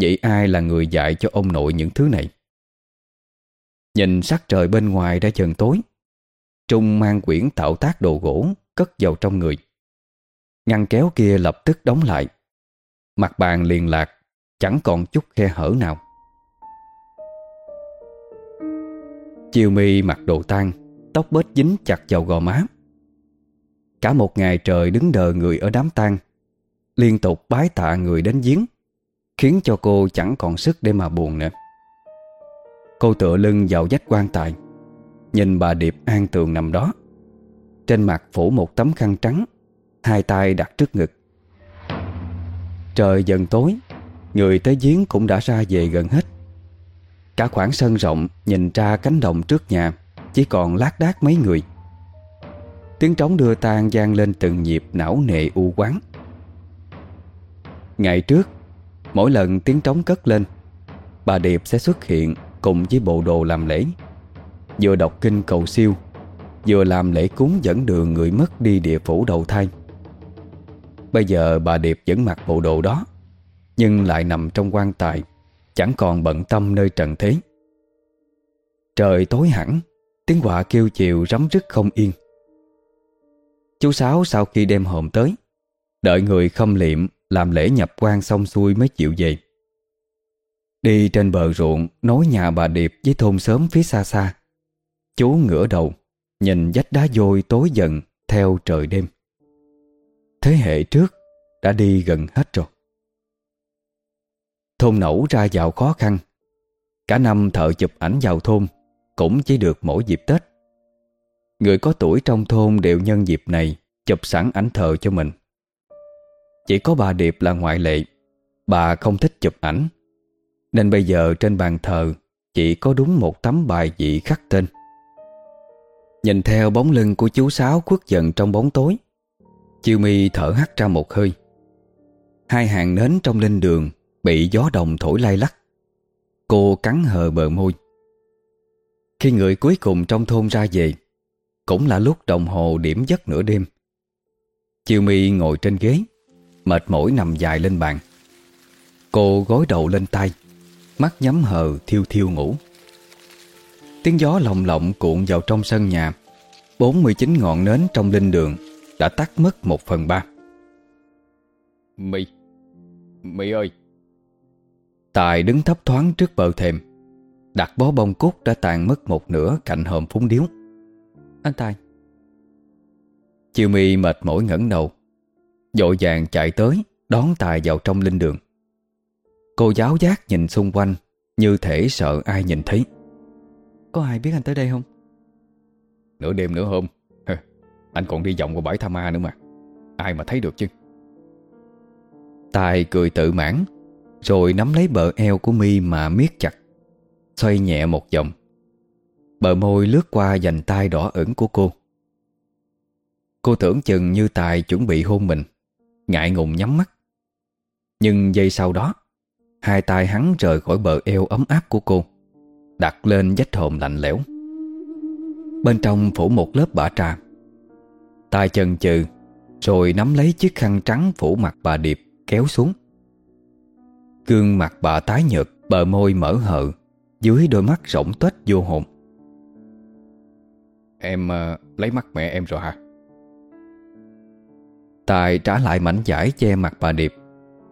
Vậy ai là người dạy cho ông nội những thứ này? Nhìn sắc trời bên ngoài đã dần tối, Trung mang quyển tạo tác đồ gỗ Cất vào trong người. Ngăn kéo kia lập tức đóng lại. Mặt bàn liền lạc, Chẳng còn chút khe hở nào. Chiều mi mặc đồ tan Tóc bết dính chặt vào gò má. Cả một ngày trời đứng đờ người ở đám tang, Liên tục bái tạ người đến giếng, Khiến cho cô chẳng còn sức để mà buồn nữa. Cô tựa lưng vào vách quan tài, Nhìn bà Điệp an tường nằm đó. Trên mặt phủ một tấm khăn trắng, Hai tay đặt trước ngực. Trời dần tối, Người tới giếng cũng đã ra về gần hết. Cả khoảng sân rộng Nhìn ra cánh đồng trước nhà, Chỉ còn lác đác mấy người. Tiếng trống đưa tang gian lên từng nhịp não nệ u quán Ngày trước, Mỗi lần tiếng trống cất lên, Bà Điệp sẽ xuất hiện Cùng với bộ đồ làm lễ, Vừa đọc kinh cầu siêu Vừa làm lễ cúng dẫn đường người mất đi địa phủ đầu thai. Bây giờ bà Điệp vẫn mặc bộ đồ đó, Nhưng lại nằm trong quan tài, Chẳng còn bận tâm nơi trần thế. Trời tối hẳn, Tiếng quạ kêu chiều rắm rứt không yên. Chú Sáu sau khi đem hòm tới, Đợi người khâm liệm Làm lễ nhập quan xong xuôi mới chịu về. Đi trên bờ ruộng Nối nhà bà Điệp với thôn sớm phía xa xa, Chú ngửa đầu. Nhìn vách đá vôi tối dần Theo trời đêm. Thế hệ trước đã đi gần hết rồi. Thôn nẩu ra vào khó khăn. Cả năm thợ chụp ảnh vào thôn Cũng chỉ được mỗi dịp Tết. Người có tuổi trong thôn đều nhân dịp này Chụp sẵn ảnh thờ cho mình. Chỉ có bà Điệp là ngoại lệ, Bà không thích chụp ảnh. Nên bây giờ trên bàn thờ Chỉ có đúng một tấm bài dị khắc tên. Nhìn theo bóng lưng của chú Sáu khuất dần trong bóng tối, Chiêu mi thở hắt ra một hơi. Hai hàng nến trong linh đường Bị gió đồng thổi lay lắc. Cô cắn hờ bờ môi. Khi người cuối cùng trong thôn ra về, Cũng là lúc đồng hồ điểm giấc nửa đêm. Chiêu mi ngồi trên ghế, Mệt mỏi nằm dài lên bàn. Cô gối đầu lên tay, Mắt nhắm hờ thiêu thiêu ngủ. Tiếng gió lồng lộng cuộn vào trong sân nhà. 49 ngọn nến trong linh đường Đã tắt mất một phần ba. Mị Mị ơi. Tài đứng thấp thoáng trước bờ thềm. Đặt bó bông cúc đã tàn mất một nửa cạnh hòm phúng điếu. Anh Tài. Chiều mì mệt mỏi ngẩng đầu Dội vàng chạy tới Đón Tài vào trong linh đường. Cô giáo giác nhìn xung quanh Như thể sợ ai nhìn thấy Có ai biết anh tới đây không? Nửa đêm nửa hôm. Anh còn đi vòng qua bãi Tha Ma nữa mà. Ai mà thấy được chứ? Tài cười tự mãn Rồi nắm lấy bờ eo của mi mà miết chặt Xoay nhẹ một vòng. Bờ môi lướt qua dành tay đỏ ửng của cô. Cô tưởng chừng như Tài chuẩn bị hôn mình Ngại ngùng nhắm mắt. Nhưng giây sau đó Hai tay hắn rời khỏi bờ eo ấm áp của cô Đặt lên vách hồn lạnh lẽo. Bên trong phủ một lớp bả trà. Tay chân chừ Rồi nắm lấy chiếc khăn trắng phủ mặt bà Điệp Kéo xuống. Gương mặt bà tái nhợt Bờ môi mở hờ Dưới đôi mắt rỗng tuếch vô hồn. Em uh, lấy mắt mẹ em rồi hả? Tài trả lại mảnh giải che mặt bà Điệp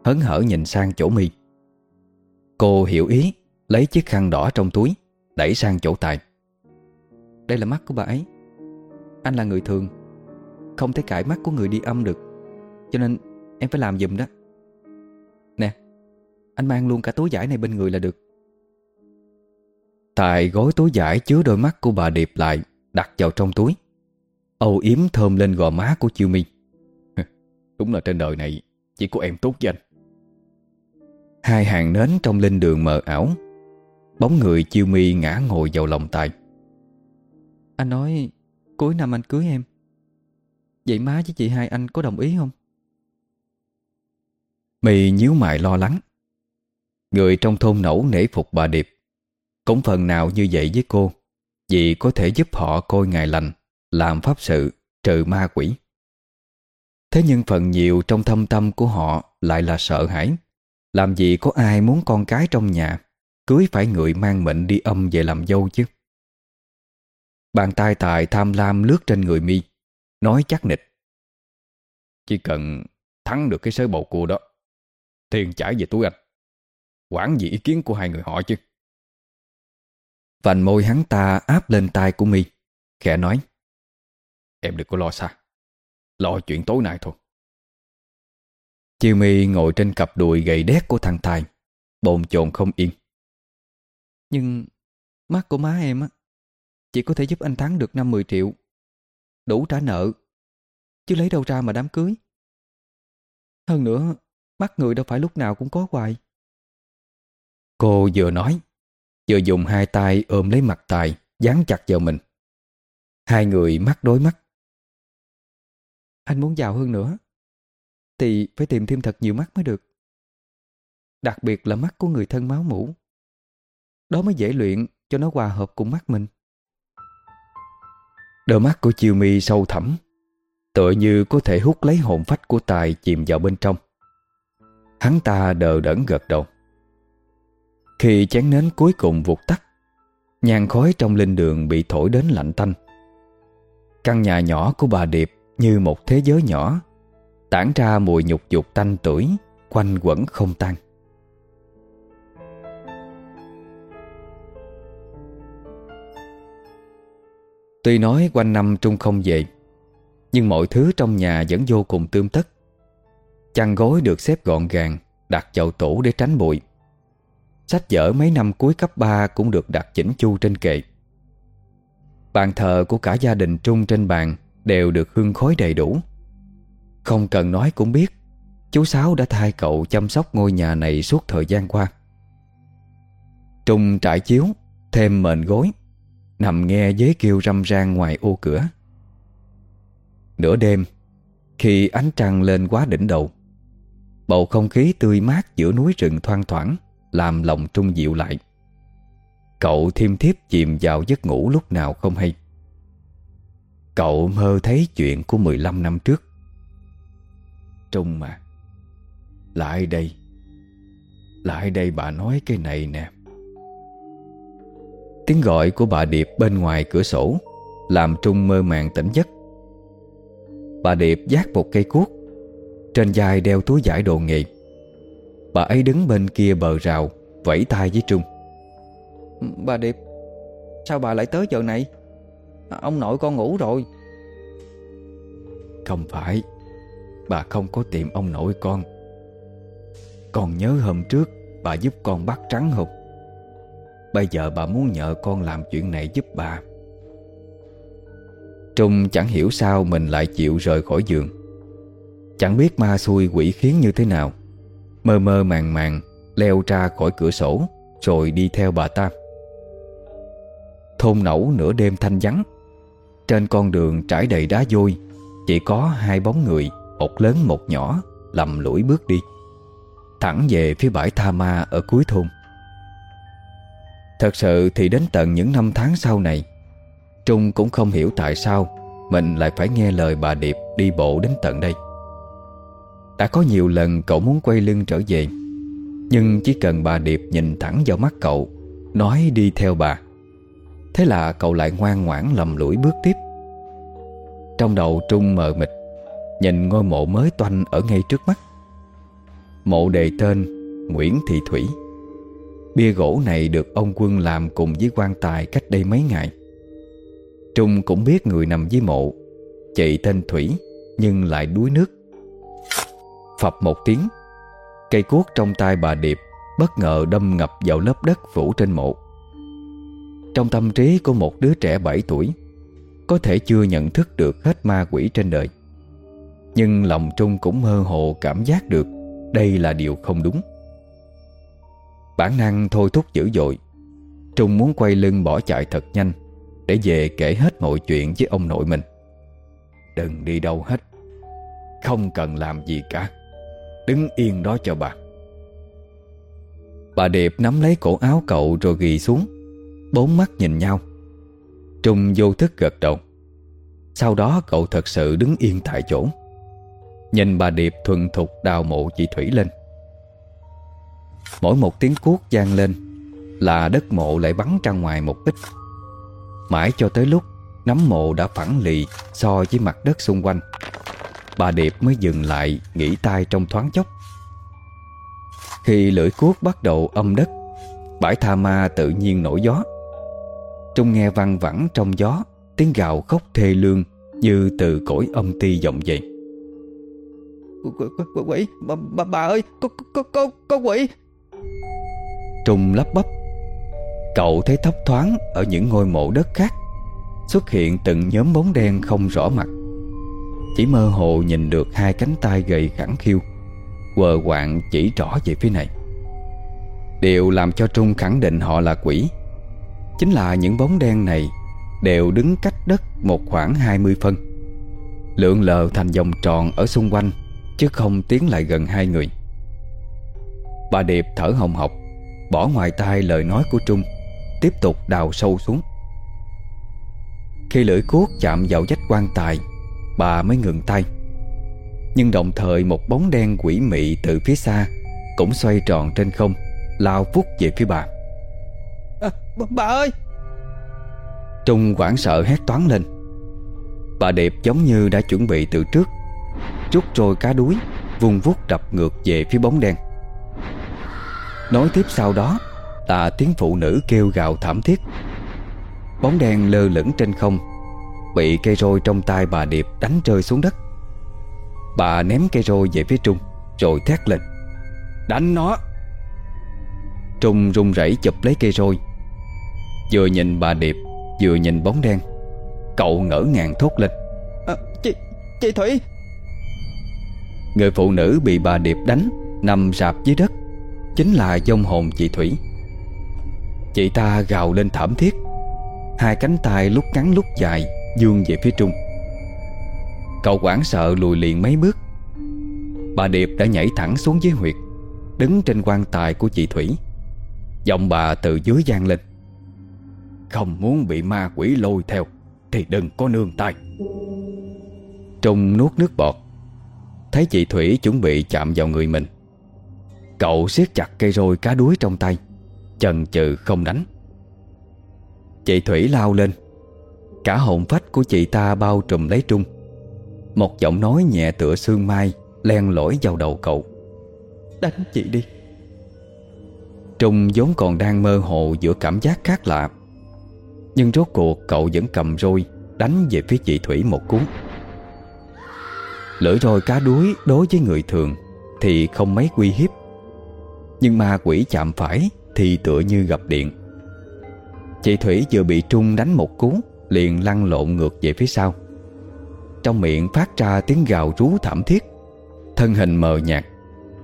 Hấn hở nhìn sang chỗ mi Cô hiểu ý. Lấy chiếc khăn đỏ trong túi, Đẩy sang chỗ Tài. Đây là mắt của bà ấy. Anh là người thường. Không thể cãi mắt của người đi âm được. Cho nên em phải làm giùm đó. Nè, Anh mang luôn cả túi giải này bên người là được. Tài gói túi giải chứa đôi mắt của bà Điệp lại, Đặt vào trong túi. Âu yếm thơm lên gò má của Chiêu Mi. <laughs> Đúng là trên đời này, Chỉ có em tốt với anh. Hai hàng nến trong linh đường mờ ảo. Bóng người chiêu mi ngã ngồi vào lòng tài. Anh nói Cuối năm anh cưới em. Vậy má với chị hai anh có đồng ý không? Mì nhíu mày lo lắng. Người trong thôn nẩu nể phục bà Điệp. Cũng phần nào như vậy với cô Vì có thể giúp họ coi ngày lành Làm pháp sự trừ ma quỷ. Thế nhưng phần nhiều trong thâm tâm của họ Lại là sợ hãi. Làm gì có ai muốn con cái trong nhà Cưới phải người mang mệnh đi âm về làm dâu chứ. Bàn tay tài tham lam lướt trên người mi, Nói chắc nịch. Chỉ cần thắng được cái sới bầu cua đó, Tiền trả về túi anh, Quản gì ý kiến của hai người họ chứ. Vành môi hắn ta áp lên tai của mi, Khẽ nói, Em đừng có lo xa, Lo chuyện tối nay thôi. Chiêu mi ngồi trên cặp đùi gầy đét của thằng Tài, Bồn chồn không yên. Nhưng mắt của má em á Chỉ có thể giúp anh thắng được 5-10 triệu. Đủ trả nợ Chứ lấy đâu ra mà đám cưới. Hơn nữa Mắt người đâu phải lúc nào cũng có hoài. Cô vừa nói Vừa dùng hai tay ôm lấy mặt Tài Dán chặt vào mình. Hai người mắt đối mắt. Anh muốn giàu hơn nữa thì phải tìm thêm thật nhiều mắt mới được. Đặc biệt là mắt của người thân máu mủ. Đó mới dễ luyện cho nó hòa hợp cùng mắt mình. Đôi mắt của Chiêu Mi sâu thẳm, tựa như có thể hút lấy hồn phách của Tài chìm vào bên trong. Hắn ta đờ đẫn gật đầu. Khi chén nến cuối cùng vụt tắt, nhàn khói trong linh đường bị thổi đến lạnh tanh. Căn nhà nhỏ của bà Điệp như một thế giới nhỏ tản ra mùi nhục dục tanh tuổi quanh quẩn không tan Tuy nói quanh năm Trung không về, Nhưng mọi thứ trong nhà vẫn vô cùng tươm tất. Chăn gối được xếp gọn gàng, Đặt chậu tủ để tránh bụi. Sách vở mấy năm cuối cấp 3 Cũng được đặt chỉnh chu trên kệ. Bàn thờ của cả gia đình Trung trên bàn Đều được hương khói đầy đủ. Không cần nói cũng biết, Chú Sáu đã thay cậu chăm sóc ngôi nhà này suốt thời gian qua. Trung trải chiếu, Thêm mền gối. Nằm nghe dế kêu râm ran ngoài ô cửa. Nửa đêm, Khi ánh trăng lên quá đỉnh đầu, Bầu không khí tươi mát giữa núi rừng thoang thoảng Làm lòng Trung dịu lại. Cậu thêm thiếp chìm vào giấc ngủ lúc nào không hay? Cậu mơ thấy chuyện của 15 năm trước. Trung mà Lại đây Lại đây bà nói cái này nè. Tiếng gọi của bà Điệp bên ngoài cửa sổ Làm Trung mơ màng tỉnh giấc. Bà Điệp giác một cây cuốc Trên vai đeo túi giải đồ nghề. Bà ấy đứng bên kia bờ rào Vẫy tay với Trung. Bà Điệp Sao bà lại tới giờ này? Ông nội con ngủ rồi. Không phải Bà không có tìm ông nội con. Con nhớ hôm trước Bà giúp con bắt trắng không Bây giờ bà muốn nhờ con làm chuyện này giúp bà. Trung chẳng hiểu sao mình lại chịu rời khỏi giường. Chẳng biết ma xui quỷ khiến như thế nào. Mơ mơ màng màng, Leo ra khỏi cửa sổ, Rồi đi theo bà ta. Thôn nẩu nửa đêm thanh vắng. Trên con đường trải đầy đá vôi, Chỉ có hai bóng người, Một lớn một nhỏ, Lầm lũi bước đi. Thẳng về phía bãi Tha Ma ở cuối thôn. Thật sự thì đến tận những năm tháng sau này, Trung cũng không hiểu tại sao Mình lại phải nghe lời bà Điệp đi bộ đến tận đây. Đã có nhiều lần cậu muốn quay lưng trở về, Nhưng chỉ cần bà Điệp nhìn thẳng vào mắt cậu, Nói đi theo bà. Thế là cậu lại ngoan ngoãn lầm lũi bước tiếp. Trong đầu Trung mờ mịt, Nhìn ngôi mộ mới toanh ở ngay trước mắt. Mộ đề tên Nguyễn Thị Thủy. Bia gỗ này được ông quân làm cùng với quan tài cách đây mấy ngày. Trung cũng biết người nằm dưới mộ Chị tên Thủy, Nhưng lại đuối nước. Phập một tiếng, Cây cuốc trong tay bà Điệp Bất ngờ đâm ngập vào lớp đất phủ trên mộ. Trong tâm trí của một đứa trẻ 7 tuổi, Có thể chưa nhận thức được hết ma quỷ trên đời. Nhưng lòng Trung cũng mơ hồ cảm giác được Đây là điều không đúng. Bản năng thôi thúc dữ dội. Trung muốn quay lưng bỏ chạy thật nhanh, Để về kể hết mọi chuyện với ông nội mình. Đừng đi đâu hết, Không cần làm gì cả. Đứng yên đó cho bà. Bà Điệp nắm lấy cổ áo cậu rồi ghi xuống. Bốn mắt nhìn nhau. Trung vô thức gật đầu. Sau đó cậu thật sự đứng yên tại chỗ. Nhìn bà Điệp thuần thục đào mộ chị Thủy lên. Mỗi một tiếng cuốc gian lên Là đất mộ lại bắn ra ngoài một ít Mãi cho tới lúc Nắm mộ đã phẳng lì So với mặt đất xung quanh. Bà Điệp mới dừng lại Nghỉ tay trong thoáng chốc. Khi lưỡi cuốc bắt đầu âm đất Bãi tha ma tự nhiên nổi gió. Trung nghe văng vẳng trong gió Tiếng gào khóc thê lương Như từ cõi âm ti vọng về Quỷ, bà, bà, bà ơi, có, có, có, có quỷ. Trung lắp bắp, Cậu thấy thấp thoáng Ở những ngôi mộ đất khác Xuất hiện từng nhóm bóng đen không rõ mặt. Chỉ mơ hồ nhìn được Hai cánh tay gầy khẳng khiu, Quờ quạng chỉ rõ về phía này. Điều làm cho Trung khẳng định họ là quỷ, Chính là những bóng đen này Đều đứng cách đất một khoảng 20 phân Lượng lờ thành vòng tròn ở xung quanh, Chứ không tiến lại gần hai người. Bà Điệp thở hồng hộc Bỏ ngoài tai lời nói của Trung Tiếp tục đào sâu xuống. Khi lưỡi cuốc chạm vào vách quan tài Bà mới ngừng tay. Nhưng đồng thời một bóng đen quỷ mị từ phía xa Cũng xoay tròn trên không Lao phút về phía bà. À, Bà ơi! Trung quảng sợ hét toán lên. Bà Điệp giống như đã chuẩn bị từ trước Rút trôi cá đuối Vùng vút đập ngược về phía bóng đen Nói tiếp sau đó Là tiếng phụ nữ kêu gào thảm thiết. Bóng đen lơ lửng trên không Bị cây roi trong tay bà Điệp đánh rơi xuống đất. Bà ném cây roi về phía Trung Rồi thét lên Đánh nó! Trung run rẩy chụp lấy cây roi. Vừa nhìn bà Điệp Vừa nhìn bóng đen Cậu ngỡ ngàng thốt lên à, Chị, chị Thủy. Người phụ nữ bị bà Điệp đánh Nằm rạp dưới đất Chính là dông hồn chị Thủy. Chị ta gào lên thảm thiết, Hai cánh tay lúc ngắn lúc dài Dương về phía Trung. Cậu quảng sợ lùi liền mấy bước. Bà Điệp đã nhảy thẳng xuống dưới huyệt, Đứng trên quan tài của chị Thủy. Giọng bà từ dưới gian lên. Không muốn bị ma quỷ lôi theo, Thì đừng có nương tay. Trung nuốt nước bọt, Thấy chị Thủy chuẩn bị chạm vào người mình Cậu siết chặt cây roi cá đuối trong tay, Chần chừ không đánh. Chị Thủy lao lên. Cả hồn phách của chị ta bao trùm lấy Trung. Một giọng nói nhẹ tựa sương mai Len lỏi vào đầu cậu. Đánh chị đi. Trung vốn còn đang mơ hồ giữa cảm giác khác lạ. Nhưng rốt cuộc cậu vẫn cầm roi Đánh về phía chị Thủy một cuốn Lưỡi roi cá đuối đối với người thường Thì không mấy uy hiếp. Nhưng ma quỷ chạm phải Thì tựa như gặp điện. Chị Thủy vừa bị Trung đánh một cú, Liền lăn lộn ngược về phía sau. Trong miệng phát ra tiếng gào rú thảm thiết. Thân hình mờ nhạt,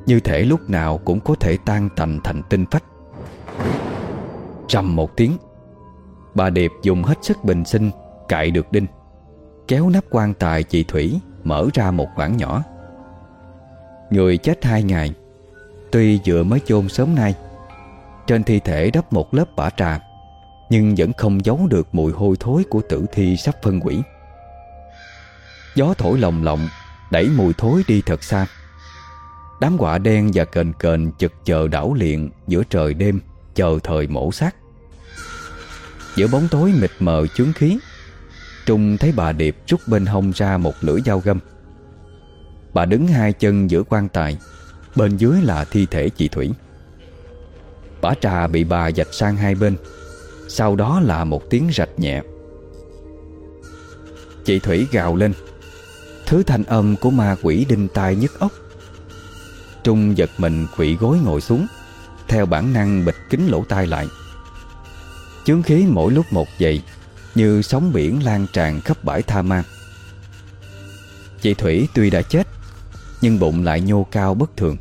Như thể lúc nào cũng có thể tan tành thành tinh phách. Trầm một tiếng, Bà Điệp dùng hết sức bình sinh Cạy được đinh, Kéo nắp quan tài chị Thủy Mở ra một khoảng nhỏ. Người chết hai ngày Tuy vừa mới chôn sớm nay, Trên thi thể đắp một lớp bả trà, Nhưng vẫn không giấu được mùi hôi thối Của tử thi sắp phân quỷ Gió thổi lồng lộng, Đẩy mùi thối đi thật xa. Đám quả đen và kền kền chực chờ đảo liện Giữa trời đêm, Chờ thời mổ xác. Giữa bóng tối mịt mờ chướng khí, Trung thấy bà Điệp rút bên hông ra một lưỡi dao găm. Bà đứng hai chân giữa quan tài Bên dưới là thi thể chị Thủy. Bả trà bị bà dạch sang hai bên. Sau đó là một tiếng rạch nhẹ. Chị Thủy gào lên. Thứ thanh âm của ma quỷ đinh tai nhức ốc Trung giật mình quỵ gối ngồi xuống, Theo bản năng bịch kính lỗ tai lại. Chướng khí mỗi lúc một dậy, Như sóng biển lan tràn khắp bãi tha ma. Chị Thủy tuy đã chết nhưng bụng lại nhô cao bất thường.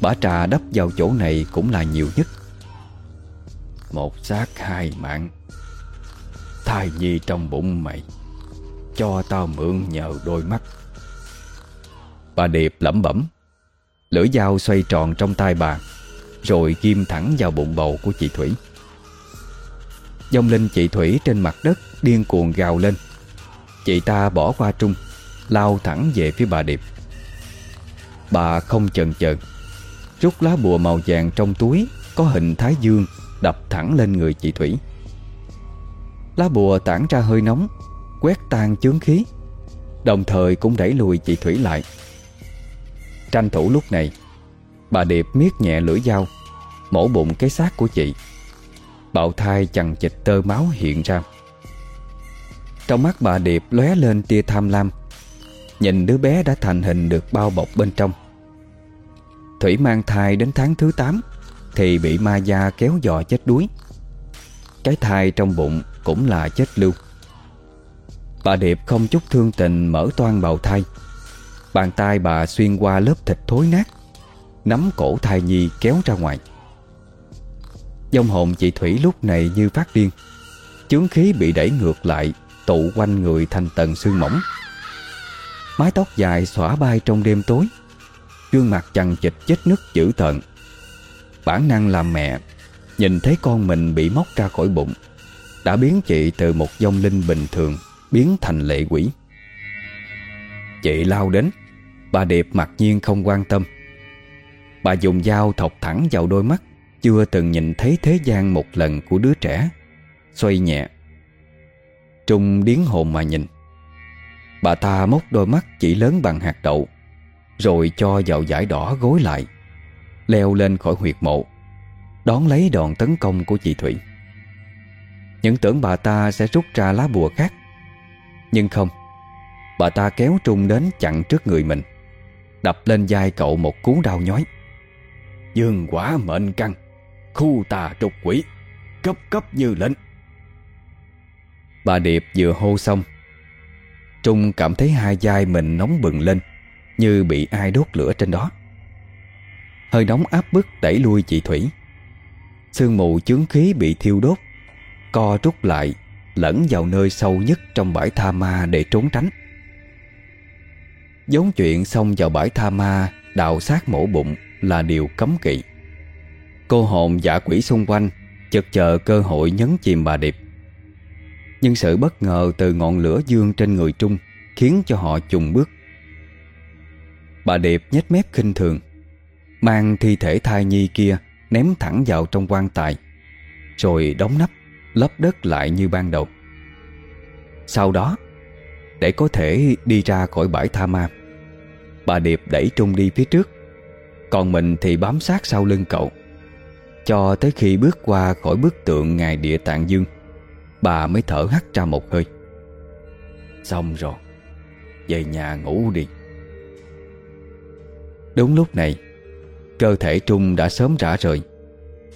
Bả trà đắp vào chỗ này cũng là nhiều nhất. Một xác hai mạng. Thai nhi trong bụng mày. Cho tao mượn nhờ đôi mắt. Bà Điệp lẩm bẩm. Lưỡi dao xoay tròn trong tay bà, Rồi ghim thẳng vào bụng bầu của chị Thủy. Dông linh chị Thủy trên mặt đất Điên cuồng gào lên. Chị ta bỏ qua trung, Lao thẳng về phía bà Điệp. Bà không chần chờ Rút lá bùa màu vàng trong túi, Có hình thái dương, Đập thẳng lên người chị Thủy. Lá bùa tản ra hơi nóng, Quét tan chướng khí, Đồng thời cũng đẩy lùi chị Thủy lại. Tranh thủ lúc này, Bà Điệp miết nhẹ lưỡi dao, Mổ bụng cái xác của chị. Bạo thai chằng chịch tơ máu hiện ra. Trong mắt bà Điệp lóe lên tia tham lam. Nhìn đứa bé đã thành hình được bao bọc bên trong. Thủy mang thai đến tháng thứ 8 Thì bị ma gia kéo dò chết đuối. Cái thai trong bụng cũng là chết lưu. Bà Điệp không chút thương tình mở toan bào thai. Bàn tay bà xuyên qua lớp thịt thối nát, Nắm cổ thai nhi kéo ra ngoài. Dông hồn chị Thủy lúc này như phát điên. Chướng khí bị đẩy ngược lại, Tụ quanh người thành tầng xương mỏng. Mái tóc dài xõa bay trong đêm tối. Gương mặt chằng chịch chết nứt dữ tợn. Bản năng làm mẹ, Nhìn thấy con mình bị móc ra khỏi bụng, Đã biến chị từ một dông linh bình thường Biến thành lệ quỷ. Chị lao đến, Bà Điệp mặc nhiên không quan tâm. Bà dùng dao thọc thẳng vào đôi mắt, Chưa từng nhìn thấy thế gian một lần của đứa trẻ. Xoay nhẹ Trung điến hồn mà nhìn. Bà ta móc đôi mắt chỉ lớn bằng hạt đậu, Rồi cho vào giải đỏ gối lại, Leo lên khỏi huyệt mộ, Đón lấy đòn tấn công của chị Thủy. Những tưởng bà ta sẽ rút ra lá bùa khác, Nhưng không, Bà ta kéo Trung đến chặn trước người mình, Đập lên vai cậu một cú đau nhói. Dương quả mệnh căn Khu tà trục quỷ, Cấp cấp như lệnh. Bà Điệp vừa hô xong Trung cảm thấy hai vai mình nóng bừng lên, Như bị ai đốt lửa trên đó. Hơi nóng áp bức đẩy lui chị Thủy. Sương mù chướng khí bị thiêu đốt, Co rút lại, Lẫn vào nơi sâu nhất trong bãi tha ma để trốn tránh. Giống chuyện xông vào bãi tha ma, Đào xác mổ bụng là điều cấm kỵ. Cô hồn giả quỷ xung quanh, Chật chờ cơ hội nhấn chìm bà Điệp. Nhưng sự bất ngờ từ ngọn lửa dương trên người Trung Khiến cho họ chùng bước. Bà Điệp nhếch mép khinh thường, Mang thi thể thai nhi kia Ném thẳng vào trong quan tài, Rồi đóng nắp, Lấp đất lại như ban đầu. Sau đó, Để có thể đi ra khỏi bãi tha ma, Bà Điệp đẩy Trung đi phía trước, Còn mình thì bám sát sau lưng cậu, Cho tới khi bước qua khỏi bức tượng Ngài Địa Tạng Dương. Bà mới thở hắt ra một hơi. Xong rồi, Về nhà ngủ đi. Đúng lúc này, Cơ thể Trung đã sớm rã rời.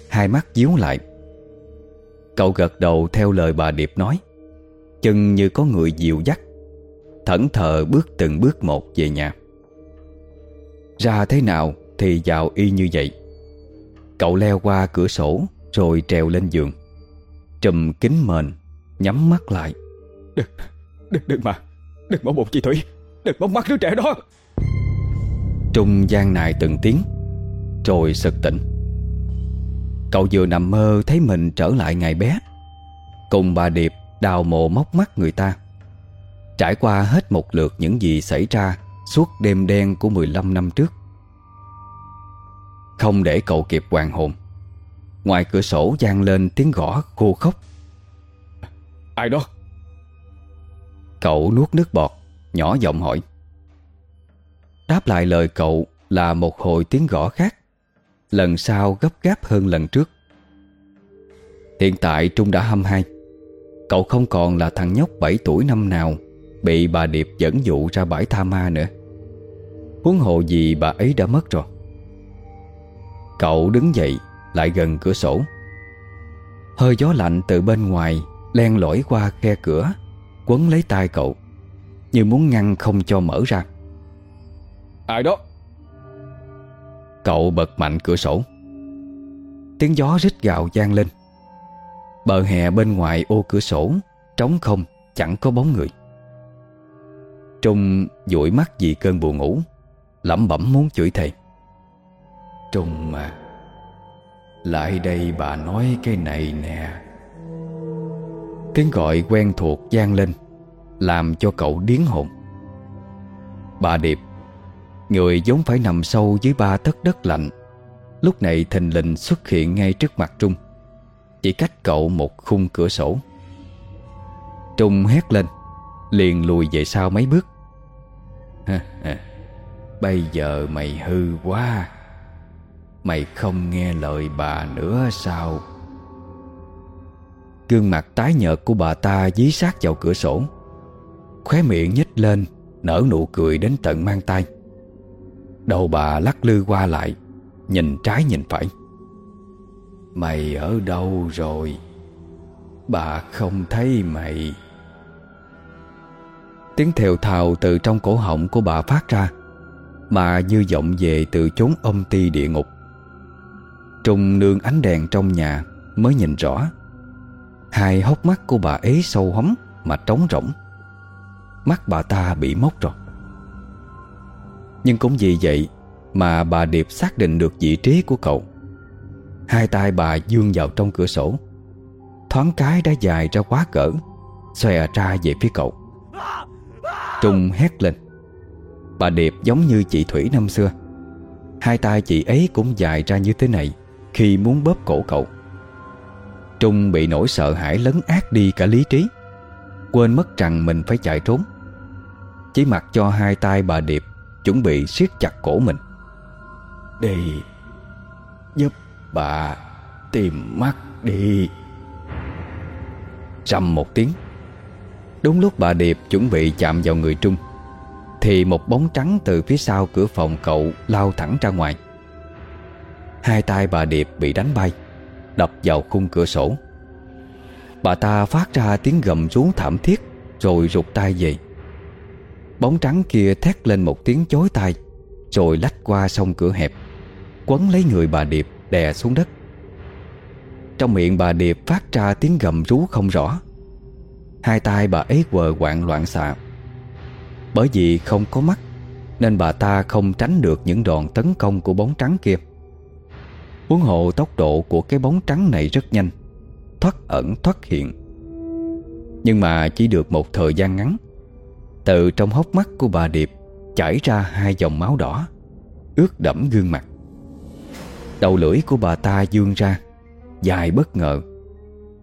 Hai mắt díu lại. Cậu gật đầu theo lời bà Điệp nói. Chân như có người dìu dắt, Thẫn thờ bước từng bước một về nhà. Ra thế nào thì vào y như vậy. Cậu leo qua cửa sổ Rồi trèo lên giường. Trùm kính mền Nhắm mắt lại. Đừng, đừng, đừng mà Đừng bỏ bụng chị Thủy Đừng bóng mắt đứa trẻ đó. Trung gian nài từng tiếng Rồi sực tỉnh. Cậu vừa nằm mơ thấy mình trở lại ngày bé Cùng bà Điệp đào mộ móc mắt người ta. Trải qua hết một lượt những gì xảy ra Suốt đêm đen của 15 năm trước. Không để cậu kịp hoàn hồn Ngoài cửa sổ vang lên tiếng gõ khô khốc Ai đó? Cậu nuốt nước bọt Nhỏ giọng hỏi. Đáp lại lời cậu là một hồi tiếng gõ khác Lần sau gấp gáp hơn lần trước. Hiện tại Trung đã hâm hai. Cậu không còn là thằng nhóc 7 tuổi năm nào Bị bà Điệp dẫn dụ ra bãi tha ma nữa. Huống hộ gì bà ấy đã mất rồi. Cậu đứng dậy Lại gần cửa sổ. Hơi gió lạnh từ bên ngoài Len lỏi qua khe cửa Quấn lấy tay cậu Như muốn ngăn không cho mở ra. Ai đó? Cậu bật mạnh cửa sổ. Tiếng gió rít gào gian lên. Bờ hè bên ngoài ô cửa sổ Trống không chẳng có bóng người. Trung dụi mắt vì cơn buồn ngủ Lẩm bẩm muốn chửi thầy Trung mà lại đây bà nói cái này nè. Tiếng gọi quen thuộc gian lên, Làm cho cậu điến hồn. Bà Điệp, Người vốn phải nằm sâu dưới ba tấc đất lạnh, Lúc này thình lình xuất hiện ngay trước mặt Trung. Chỉ cách cậu một khung cửa sổ. Trung hét lên, Liền lùi về sau mấy bước. <laughs> Bây giờ mày hư quá. Mày không nghe lời bà nữa sao? Gương mặt tái nhợt của bà ta dí sát vào cửa sổ. Khóe miệng nhếch lên, Nở nụ cười đến tận mang tay. Đầu bà lắc lư qua lại, Nhìn trái nhìn phải. Mày ở đâu rồi? Bà không thấy mày. Tiếng thều thào từ trong cổ họng của bà phát ra, Mà như vọng về từ chốn âm ti địa ngục. Trung nương ánh đèn trong nhà Mới nhìn rõ. Hai hốc mắt của bà ấy sâu hóng Mà trống rỗng. Mắt bà ta bị mốc rồi. Nhưng cũng vì vậy Mà bà Điệp xác định được vị trí của cậu. Hai tay bà dương vào trong cửa sổ. Thoáng cái đã dài ra quá cỡ, Xòe ra về phía cậu. Trung hét lên. Bà Điệp giống như chị Thủy năm xưa. Hai tay chị ấy cũng dài ra như thế này. Khi muốn bóp cổ cậu. Trung bị nỗi sợ hãi lấn át đi cả lý trí. Quên mất rằng mình phải chạy trốn. Chỉ mặc cho hai tay bà Điệp Chuẩn bị siết chặt cổ mình. Đi. Giúp bà Tìm mắt đi. Rầm một tiếng. Đúng lúc bà Điệp chuẩn bị chạm vào người Trung Thì một bóng trắng từ phía sau cửa phòng cậu lao thẳng ra ngoài Hai tay bà Điệp bị đánh bay, Đập vào khung cửa sổ. Bà ta phát ra tiếng gầm rú thảm thiết, Rồi rụt tay về. Bóng trắng kia thét lên một tiếng chối tai, Rồi lách qua sông cửa hẹp, Quấn lấy người bà Điệp đè xuống đất. Trong miệng bà Điệp phát ra tiếng gầm rú không rõ. Hai tay bà ấy quờ quạng loạn xạ. Bởi vì không có mắt, Nên bà ta không tránh được những đòn tấn công của bóng trắng kia. Huống hộ tốc độ của cái bóng trắng này rất nhanh, Thoát ẩn, thoát hiện. Nhưng mà chỉ được một thời gian ngắn, Từ trong hốc mắt của bà Điệp Chảy ra hai dòng máu đỏ, Ướt đẫm gương mặt. Đầu lưỡi của bà ta dương ra, Dài bất ngờ,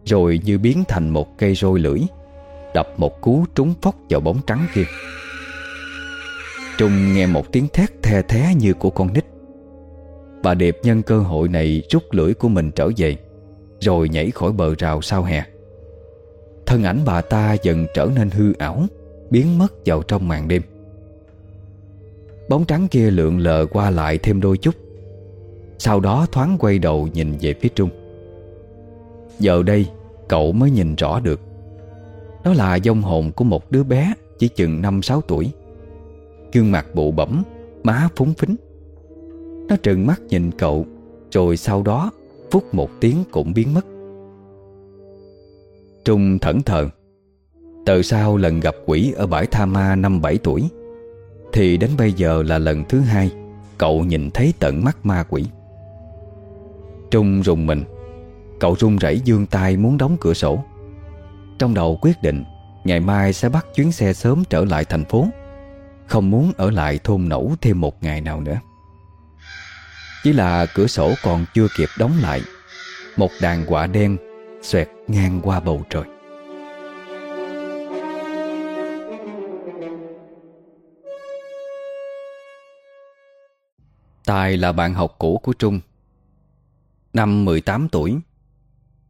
Rồi như biến thành một cây roi lưỡi, Đập một cú trúng phóc vào bóng trắng kia. Trung nghe một tiếng thét the thé như của con nít. Bà Điệp nhân cơ hội này rút lưỡi của mình trở về, Rồi nhảy khỏi bờ rào sau hè. Thân ảnh bà ta dần trở nên hư ảo, Biến mất vào trong màn đêm. Bóng trắng kia lượn lờ qua lại thêm đôi chút, Sau đó thoáng quay đầu nhìn về phía Trung. Giờ đây, cậu mới nhìn rõ được, Đó là dông hồn của một đứa bé Chỉ chừng 5-6 tuổi. Gương mặt bụ bẩm, Má phúng phính. Nó trừng mắt nhìn cậu, Rồi sau đó Phút một tiếng cũng biến mất. Trung thẫn thờ, Từ sau lần gặp quỷ Ở bãi Tha Ma năm bảy tuổi, Thì đến bây giờ là lần thứ hai Cậu nhìn thấy tận mắt ma quỷ. Trung rùng mình, Cậu run rẩy dương tay muốn đóng cửa sổ. Trong đầu quyết định, Ngày mai sẽ bắt chuyến xe sớm trở lại thành phố, Không muốn ở lại thôn nổ thêm một ngày nào nữa. Chỉ là cửa sổ còn chưa kịp đóng lại, Một đàn quả đen Xoẹt ngang qua bầu trời. Tài là bạn học cũ của Trung. Năm 18 tuổi,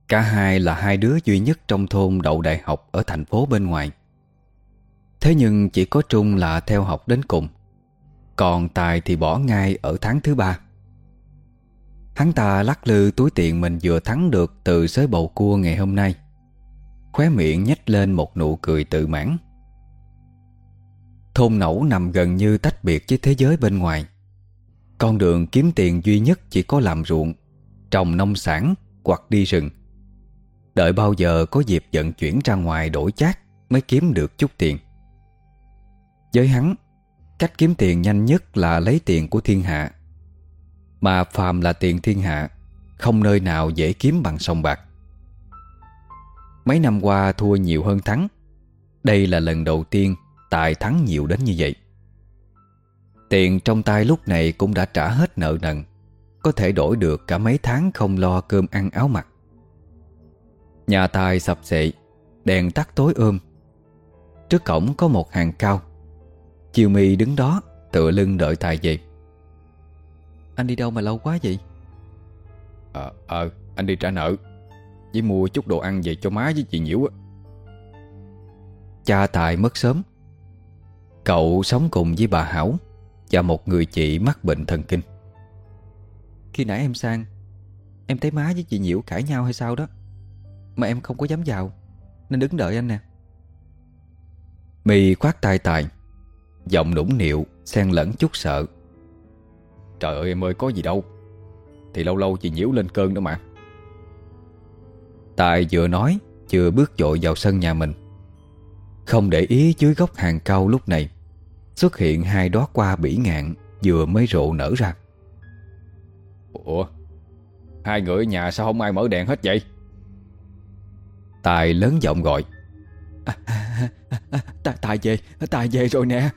Cả hai là hai đứa duy nhất trong thôn đậu đại học ở thành phố bên ngoài. Thế nhưng chỉ có Trung là theo học đến cùng, Còn Tài thì bỏ ngay ở tháng thứ ba. Hắn ta lắc lư túi tiền mình vừa thắng được từ sới bầu cua ngày hôm nay. Khóe miệng nhếch lên một nụ cười tự mãn. Thôn nẩu nằm gần như tách biệt với thế giới bên ngoài. Con đường kiếm tiền duy nhất chỉ có làm ruộng, Trồng nông sản hoặc đi rừng. Đợi bao giờ có dịp vận chuyển ra ngoài đổi chát Mới kiếm được chút tiền. Với hắn, Cách kiếm tiền nhanh nhất là lấy tiền của thiên hạ. Mà phàm là tiền thiên hạ, Không nơi nào dễ kiếm bằng sông bạc. Mấy năm qua thua nhiều hơn thắng, Đây là lần đầu tiên Tài thắng nhiều đến như vậy. Tiền trong tay lúc này cũng đã trả hết nợ nần, Có thể đổi được cả mấy tháng không lo cơm ăn áo mặc. Nhà tài sập xệ Đèn tắt tối ôm. Trước cổng có một hàng cao. Chiều mì đứng đó, Tựa lưng đợi tài dịp anh đi đâu mà lâu quá vậy? Ờ, ờ anh đi trả nợ. Với mua chút đồ ăn về cho má với chị Nhiễu á. Cha Tài mất sớm. Cậu sống cùng với bà Hảo Và một người chị mắc bệnh thần kinh. Khi nãy em sang Em thấy má với chị Nhiễu cãi nhau hay sao đó Mà em không có dám vào Nên đứng đợi anh nè. My khoát tay Tài Giọng nũng nịu xen lẫn chút sợ Trời ơi em ơi có gì đâu. Thì lâu lâu chị Nhiễu lên cơn đó mà. Tài vừa nói Vừa bước dội vào sân nhà mình. Không để ý dưới góc hàng cao lúc này Xuất hiện hai đóa hoa bỉ ngạn Vừa mới rộ nở ra. Ủa Hai người ở nhà sao không ai mở đèn hết vậy? Tài lớn giọng gọi. À, à, à, tài về Tài về rồi nè.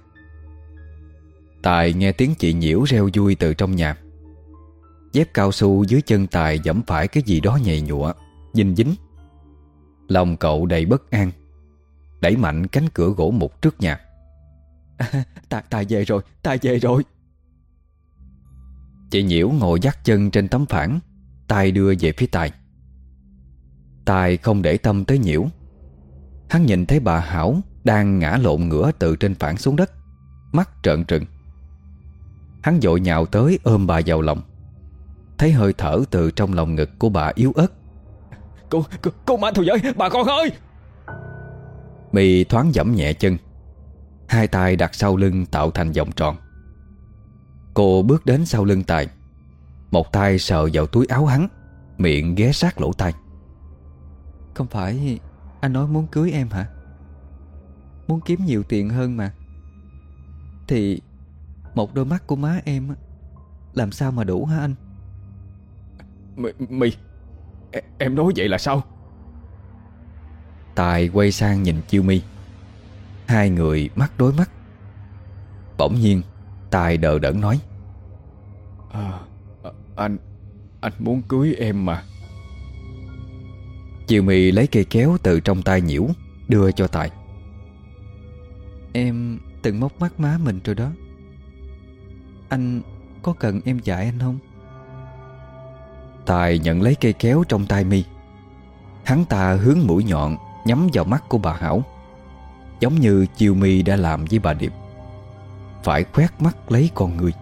Tài nghe tiếng chị nhiễu reo vui từ trong nhà. Dép cao su dưới chân Tài dẫm phải cái gì đó nhầy nhụa Dinh dính. Lòng cậu đầy bất an Đẩy mạnh cánh cửa gỗ mục trước nhà. À, Tài, tài về rồi Tài về rồi. Chị nhiễu ngồi dắt chân trên tấm phản Tài đưa về phía Tài. Tài không để tâm tới nhiễu. Hắn nhìn thấy bà Hảo Đang ngã lộn ngửa từ trên phản xuống đất Mắt trợn trừng Hắn dội nhào tới ôm bà vào lòng. Thấy hơi thở từ trong lòng ngực của bà yếu ớt. Cô, cô, cô ma thù giới, bà con ơi! Mì thoáng dẫm nhẹ chân. Hai tay đặt sau lưng tạo thành vòng tròn. Cô bước đến sau lưng Tài. Một tay sờ vào túi áo hắn Miệng ghé sát lỗ tai. Không phải anh nói muốn cưới em hả? Muốn kiếm nhiều tiền hơn mà. Thì Một đôi mắt của má em Làm sao mà đủ hả anh? Mì, mì Em nói vậy là sao? Tài quay sang nhìn Chiêu Mi. Hai người mắt đối mắt. Bỗng nhiên Tài đờ đẫn nói. À, Anh Anh muốn cưới em mà. Chiều mì lấy cây kéo từ trong tay nhiễu Đưa cho Tài. Em từng móc mắt má mình rồi đó anh có cần em dạy anh không? Tài nhận lấy cây kéo trong tay mi. Hắn ta hướng mũi nhọn Nhắm vào mắt của bà Hảo, Giống như chiều mi đã làm với bà Điệp. Phải khoét mắt lấy con người.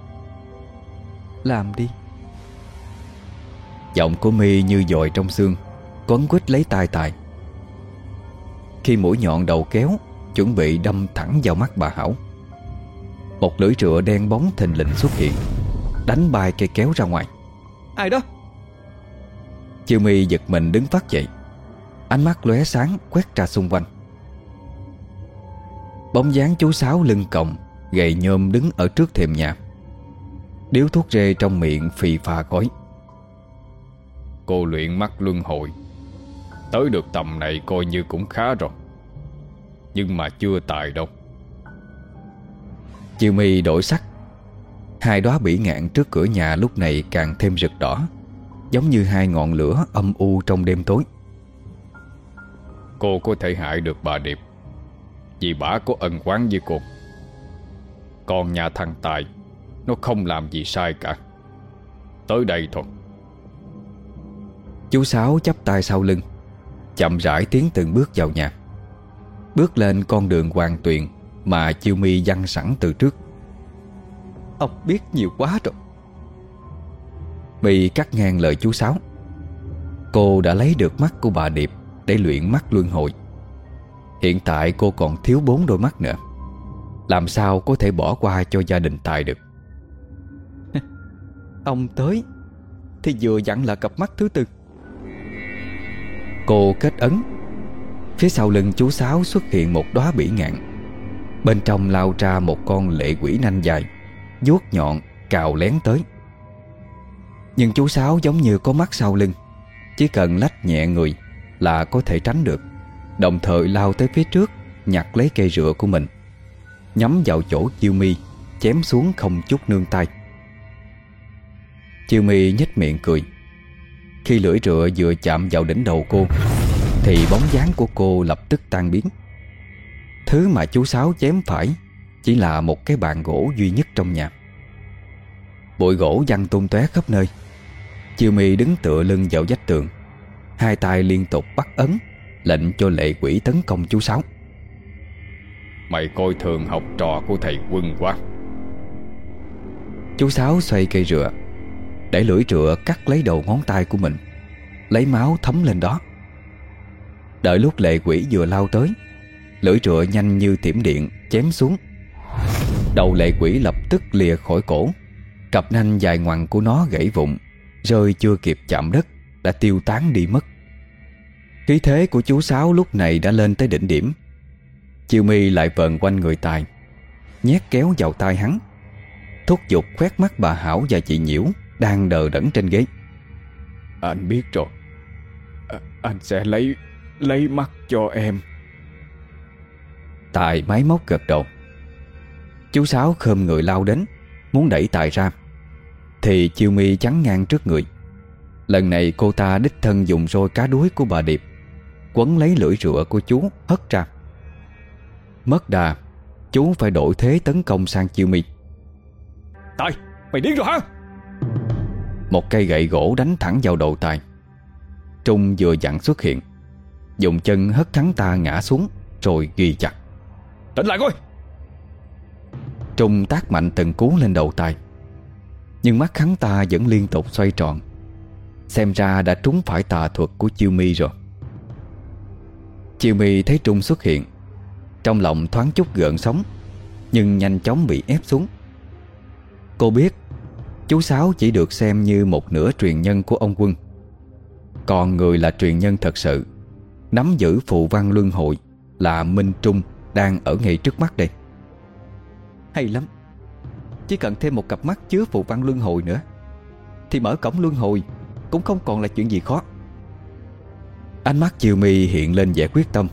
Làm đi. Giọng của mi như dội trong xương, Quấn quýt lấy tay Tài. Khi mũi nhọn đầu kéo, Chuẩn bị đâm thẳng vào mắt bà Hảo. Một lưỡi rựa đen bóng thình lình xuất hiện Đánh bay cây kéo ra ngoài. Ai đó? Chiêu mi giật mình đứng phát dậy. Ánh mắt lóe sáng quét ra xung quanh. Bóng dáng chú Sáu lưng còng Gầy nhôm đứng ở trước thềm nhà. Điếu thuốc rê trong miệng phì phà khói Cô luyện mắt luân hồi. Tới được tầm này coi như cũng khá rồi. Nhưng mà chưa tài đâu Chiêu mi đổi sắc. Hai đóa bỉ ngạn trước cửa nhà lúc này càng thêm rực đỏ Giống như hai ngọn lửa âm u trong đêm tối. Cô có thể hại được bà Điệp Vì bà có ân quán với cô. Còn nhà thằng Tài Nó không làm gì sai cả. Tới đây thôi. Chú Sáu chắp tay sau lưng Chậm rãi tiến từng bước vào nhà. Bước lên con đường hoàng tuyền Mà chiêu mi dăng sẵn từ trước. Ông biết nhiều quá rồi. Bị cắt ngang lời chú Sáu. Cô đã lấy được mắt của bà Điệp Để luyện mắt luân hồi. Hiện tại cô còn thiếu bốn đôi mắt nữa. Làm sao có thể bỏ qua cho gia đình Tài được? <laughs> Ông tới Thì vừa dặn là cặp mắt thứ tư. Cô kết ấn. Phía sau lưng chú Sáu xuất hiện một đóa bỉ ngạn Bên trong lao ra một con lệ quỷ nanh dài, vuốt nhọn, cào lén tới. Nhưng chú Sáu giống như có mắt sau lưng, Chỉ cần lách nhẹ người Là có thể tránh được, Đồng thời lao tới phía trước, Nhặt lấy cây rựa của mình, Nhắm vào chỗ chiêu mi, Chém xuống không chút nương tay. Chiêu mi nhếch miệng cười. Khi lưỡi rựa vừa chạm vào đỉnh đầu cô, Thì bóng dáng của cô lập tức tan biến. Thứ mà chú Sáu chém phải Chỉ là một cái bàn gỗ duy nhất trong nhà. Bụi gỗ văng tung tóe khắp nơi. Chiêu mi đứng tựa lưng vào vách tường Hai tay liên tục bắt ấn Lệnh cho lệ quỷ tấn công chú Sáu. Mày coi thường học trò của thầy quân quá. Chú Sáu xoay cây rựa Để lưỡi rựa cắt lấy đầu ngón tay của mình Lấy máu thấm lên đó. Đợi lúc lệ quỷ vừa lao tới Lưỡi rựa nhanh như thiểm điện Chém xuống. Đầu lệ quỷ lập tức lìa khỏi cổ. Cặp nanh dài ngoằng của nó gãy vụn Rơi chưa kịp chạm đất Đã tiêu tán đi mất. Khí thế của chú Sáu lúc này đã lên tới đỉnh điểm. Chiêu mi lại vờn quanh người tài Nhét kéo vào tay hắn. Thúc giục khoét mắt bà Hảo và chị Nhiễu Đang đờ đẫn trên ghế. Anh biết rồi. À, Anh sẽ lấy Lấy mắt cho em. Tài máy móc gật đầu. Chú Sáu khơm người lao đến Muốn đẩy Tài ra. Thì chiêu mi chắn ngang trước người. Lần này cô ta đích thân dùng roi cá đuối của bà Điệp Quấn lấy lưỡi rựa của chú hất ra. Mất đà Chú phải đổi thế tấn công sang chiêu mi. Tài mày điên rồi hả? Một cây gậy gỗ đánh thẳng vào đầu Tài. Trung vừa dặn xuất hiện Dùng chân hất hắn ta ngã xuống Rồi ghi chặt Tỉnh lại coi. Trung tác mạnh từng cú lên đầu tay. Nhưng mắt hắn ta vẫn liên tục xoay tròn. Xem ra đã trúng phải tà thuật của Chiêu Mi rồi. Chiêu Mi thấy Trung xuất hiện. Trong lòng thoáng chút gợn sóng, Nhưng nhanh chóng bị ép xuống. Cô biết, Chú Sáu chỉ được xem như một nửa truyền nhân của ông quân. Còn người là truyền nhân thật sự, Nắm giữ phụ văn luân hội Là Minh Trung. Đang ở ngay trước mắt đây. Hay lắm. Chỉ cần thêm một cặp mắt chứa phụ văn luân hồi nữa Thì mở cổng luân hồi Cũng không còn là chuyện gì khó. Ánh mắt Chiều My hiện lên vẻ quyết tâm.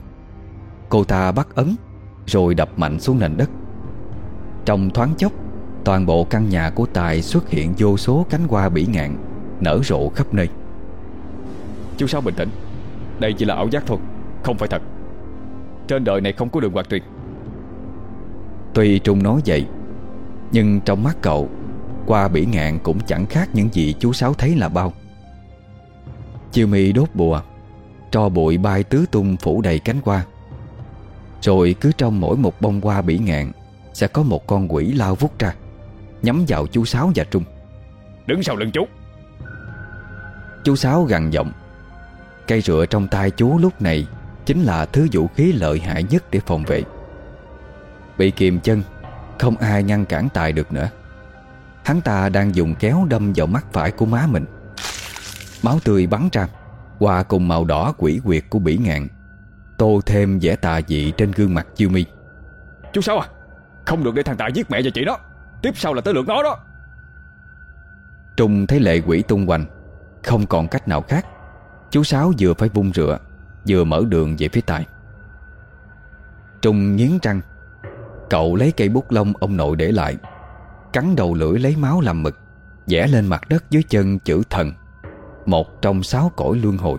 Cô ta bắt ấn Rồi đập mạnh xuống nền đất. Trong thoáng chốc Toàn bộ căn nhà của Tài xuất hiện vô số cánh hoa bỉ ngạn Nở rộ khắp nơi. Chú Sáu bình tĩnh. Đây chỉ là ảo giác thôi Không phải thật Trên đời này không có đường hoạt truyền Tuy Trung nói vậy Nhưng trong mắt cậu Qua bỉ ngạn cũng chẳng khác những gì chú Sáu thấy là bao. Chiêu mi đốt bùa Cho bụi bay tứ tung phủ đầy cánh hoa. Rồi cứ trong mỗi một bông hoa bỉ ngạn Sẽ có một con quỷ lao vút ra Nhắm vào chú Sáu và Trung. Đứng sau lưng chú. Chú Sáu gằn giọng Cây rựa trong tay chú lúc này Chính là thứ vũ khí lợi hại nhất để phòng vệ. Bị kìm chân Không ai ngăn cản Tài được nữa. Hắn ta đang dùng kéo đâm vào mắt phải của má mình. Máu tươi bắn ra Hòa cùng màu đỏ quỷ quyệt của bỉ ngạn Tô thêm vẻ tà dị trên gương mặt chiêu mi. Chú Sáu à Không được để thằng Tài giết mẹ và chị nó Tiếp sau là tới lượt nó đó. Trung thấy lệ quỷ tung hoành Không còn cách nào khác. Chú Sáu vừa phải vung rửa Vừa mở đường về phía Tài. Trung nghiến răng, Cậu lấy cây bút lông ông nội để lại, Cắn đầu lưỡi lấy máu làm mực, vẽ lên mặt đất dưới chân chữ thần, Một trong sáu cõi luân hồi.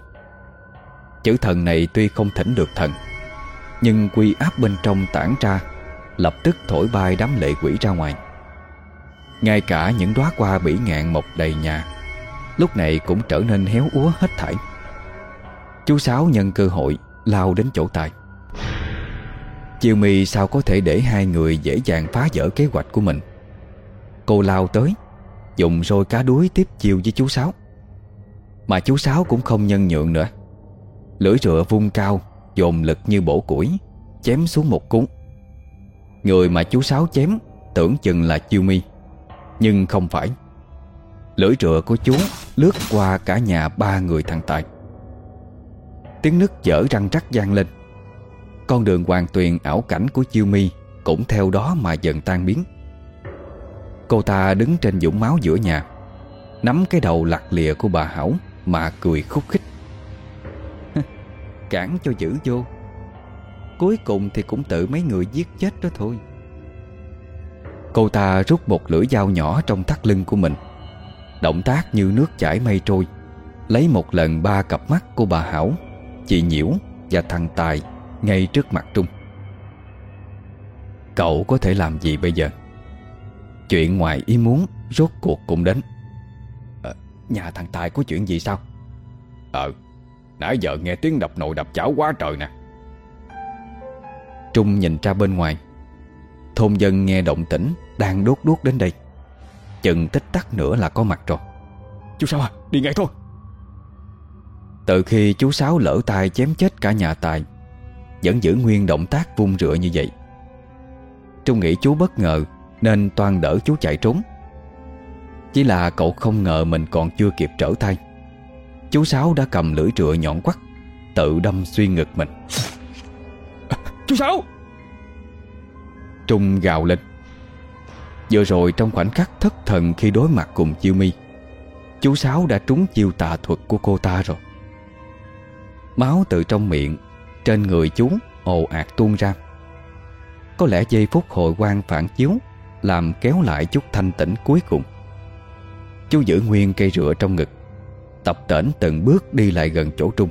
Chữ thần này tuy không thỉnh được thần, Nhưng quy áp bên trong tản ra, Lập tức thổi bay đám lệ quỷ ra ngoài. Ngay cả những đóa hoa bỉ ngạn mọc đầy nhà, Lúc này cũng trở nên héo úa hết thảy. Chú Sáu nhân cơ hội Lao đến chỗ Tài Chiều mì sao có thể để hai người Dễ dàng phá vỡ kế hoạch của mình? Cô lao tới, Dùng rồi cá đuối tiếp chiều với chú Sáu. Mà chú Sáu cũng không nhân nhượng nữa. Lưỡi rựa vung cao, Dồn lực như bổ củi, Chém xuống một cú. Người mà chú Sáu chém, Tưởng chừng là chiêu mi Nhưng không phải. Lưỡi rựa của chú lướt qua cả nhà ba người thằng Tài. Tiếng nứt dở răng rắc gian lên. Con đường hoàng tuyền ảo cảnh của chiêu mi Cũng theo đó mà dần tan biến. Cô ta đứng trên dũng máu giữa nhà, Nắm cái đầu lạc lìa của bà Hảo Mà cười khúc khích. <laughs> Cản cho giữ vô. Cuối cùng thì cũng tự mấy người giết chết đó thôi. Cô ta rút một lưỡi dao nhỏ trong thắt lưng của mình, Động tác như nước chảy mây trôi, Lấy một lần ba cặp mắt của bà Hảo Chị Nhiễu và thằng Tài Ngay trước mặt Trung. Cậu có thể làm gì bây giờ? Chuyện ngoài ý muốn Rốt cuộc cũng đến. À, Nhà thằng Tài có chuyện gì sao? Ờ Nãy giờ nghe tiếng đập nồi đập chảo quá trời nè. Trung nhìn ra bên ngoài. Thôn dân nghe động tĩnh Đang đốt đuốc đến đây. Chừng tích tắc nữa là có mặt rồi. Chú sao à đi ngay thôi. Từ khi chú Sáu lỡ tay chém chết cả nhà Tài Vẫn giữ nguyên động tác vung rửa như vậy. Trung nghĩ chú bất ngờ Nên toàn đỡ chú chạy trốn. Chỉ là cậu không ngờ mình còn chưa kịp trở tay. Chú Sáu đã cầm lưỡi rựa nhọn quắt Tự đâm xuyên ngực mình. Chú Sáu! Trung gào lên. Vừa rồi trong khoảnh khắc thất thần khi đối mặt cùng chiêu mi Chú Sáu đã trúng chiêu tà thuật của cô ta rồi Máu từ trong miệng Trên người chú ồ ạt tuôn ra. Có lẽ giây phút hồi quang phản chiếu Làm kéo lại chút thanh tĩnh cuối cùng. Chú giữ nguyên cây rựa trong ngực Tập tễnh từng bước đi lại gần chỗ Trung.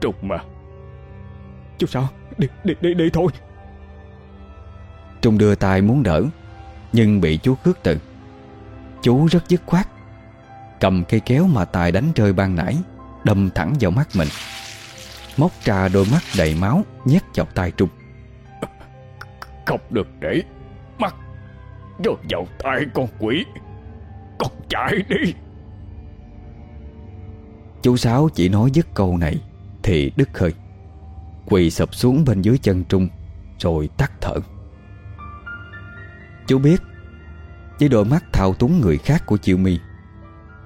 Trung mà. Chú sao? Đi đi đi đi thôi. Trung đưa tay muốn đỡ Nhưng bị chú khước từ. Chú rất dứt khoát Cầm cây kéo mà Tài đánh rơi ban nãy Đâm thẳng vào mắt mình. Móc ra đôi mắt đầy máu Nhét vào tay Trung. Không được để mắt Rơi vào tay con quỷ. Con chạy đi. Chú Sáu chỉ nói dứt câu này Thì đứt hơi. Quỳ sập xuống bên dưới chân Trung Rồi tắt thở. Chú biết Với đôi mắt thao túng người khác của Chiêu My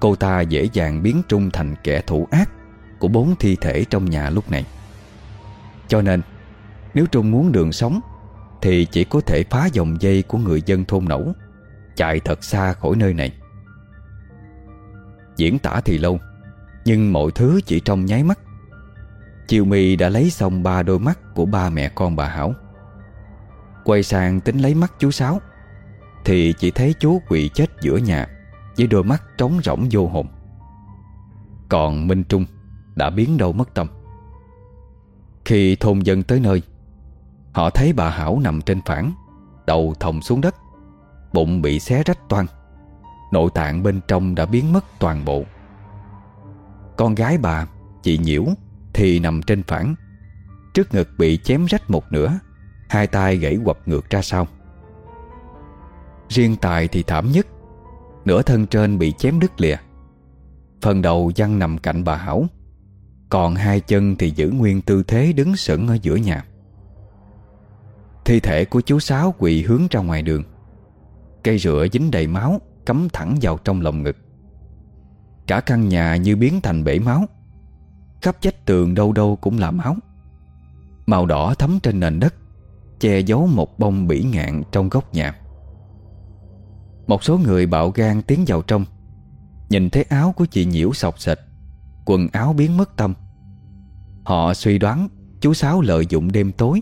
Cô ta dễ dàng biến Trung thành kẻ thủ ác Của bốn thi thể trong nhà lúc này. Cho nên, Nếu Trung muốn đường sống, Thì chỉ có thể phá dòng dây của người dân thôn nẩu Chạy thật xa khỏi nơi này. Diễn tả thì lâu, Nhưng mọi thứ chỉ trong nháy mắt. Chiều My đã lấy xong ba đôi mắt Của ba mẹ con bà Hảo. Quay sang tính lấy mắt chú Sáu, Thì chỉ thấy chú quỳ chết giữa nhà. Với đôi mắt trống rỗng vô hồn. Còn Minh Trung Đã biến đâu mất tâm. Khi thôn dân tới nơi, Họ thấy bà Hảo nằm trên phản, Đầu thòng xuống đất, Bụng bị xé rách toan Nội tạng bên trong đã biến mất toàn bộ. Con gái bà, Chị Nhiễu, Thì nằm trên phản, Trước ngực bị chém rách một nửa, Hai tay gãy quập ngược ra sau. Riêng Tài thì thảm nhất Nửa thân trên bị chém đứt lìa. Phần đầu văng nằm cạnh bà Hảo, Còn hai chân thì giữ nguyên tư thế đứng sững ở giữa nhà. Thi thể của chú Sáu quỳ hướng ra ngoài đường. Cây rửa dính đầy máu, Cắm thẳng vào trong lồng ngực. Cả căn nhà như biến thành bể máu. Khắp vách tường đâu đâu cũng là máu. Màu đỏ thấm trên nền đất, Che giấu một bông bỉ ngạn trong góc nhà. Một số người bạo gan tiến vào trong. Nhìn thấy áo của chị Nhiễu sọc sệt Quần áo biến mất tâm. Họ suy đoán chú Sáu lợi dụng đêm tối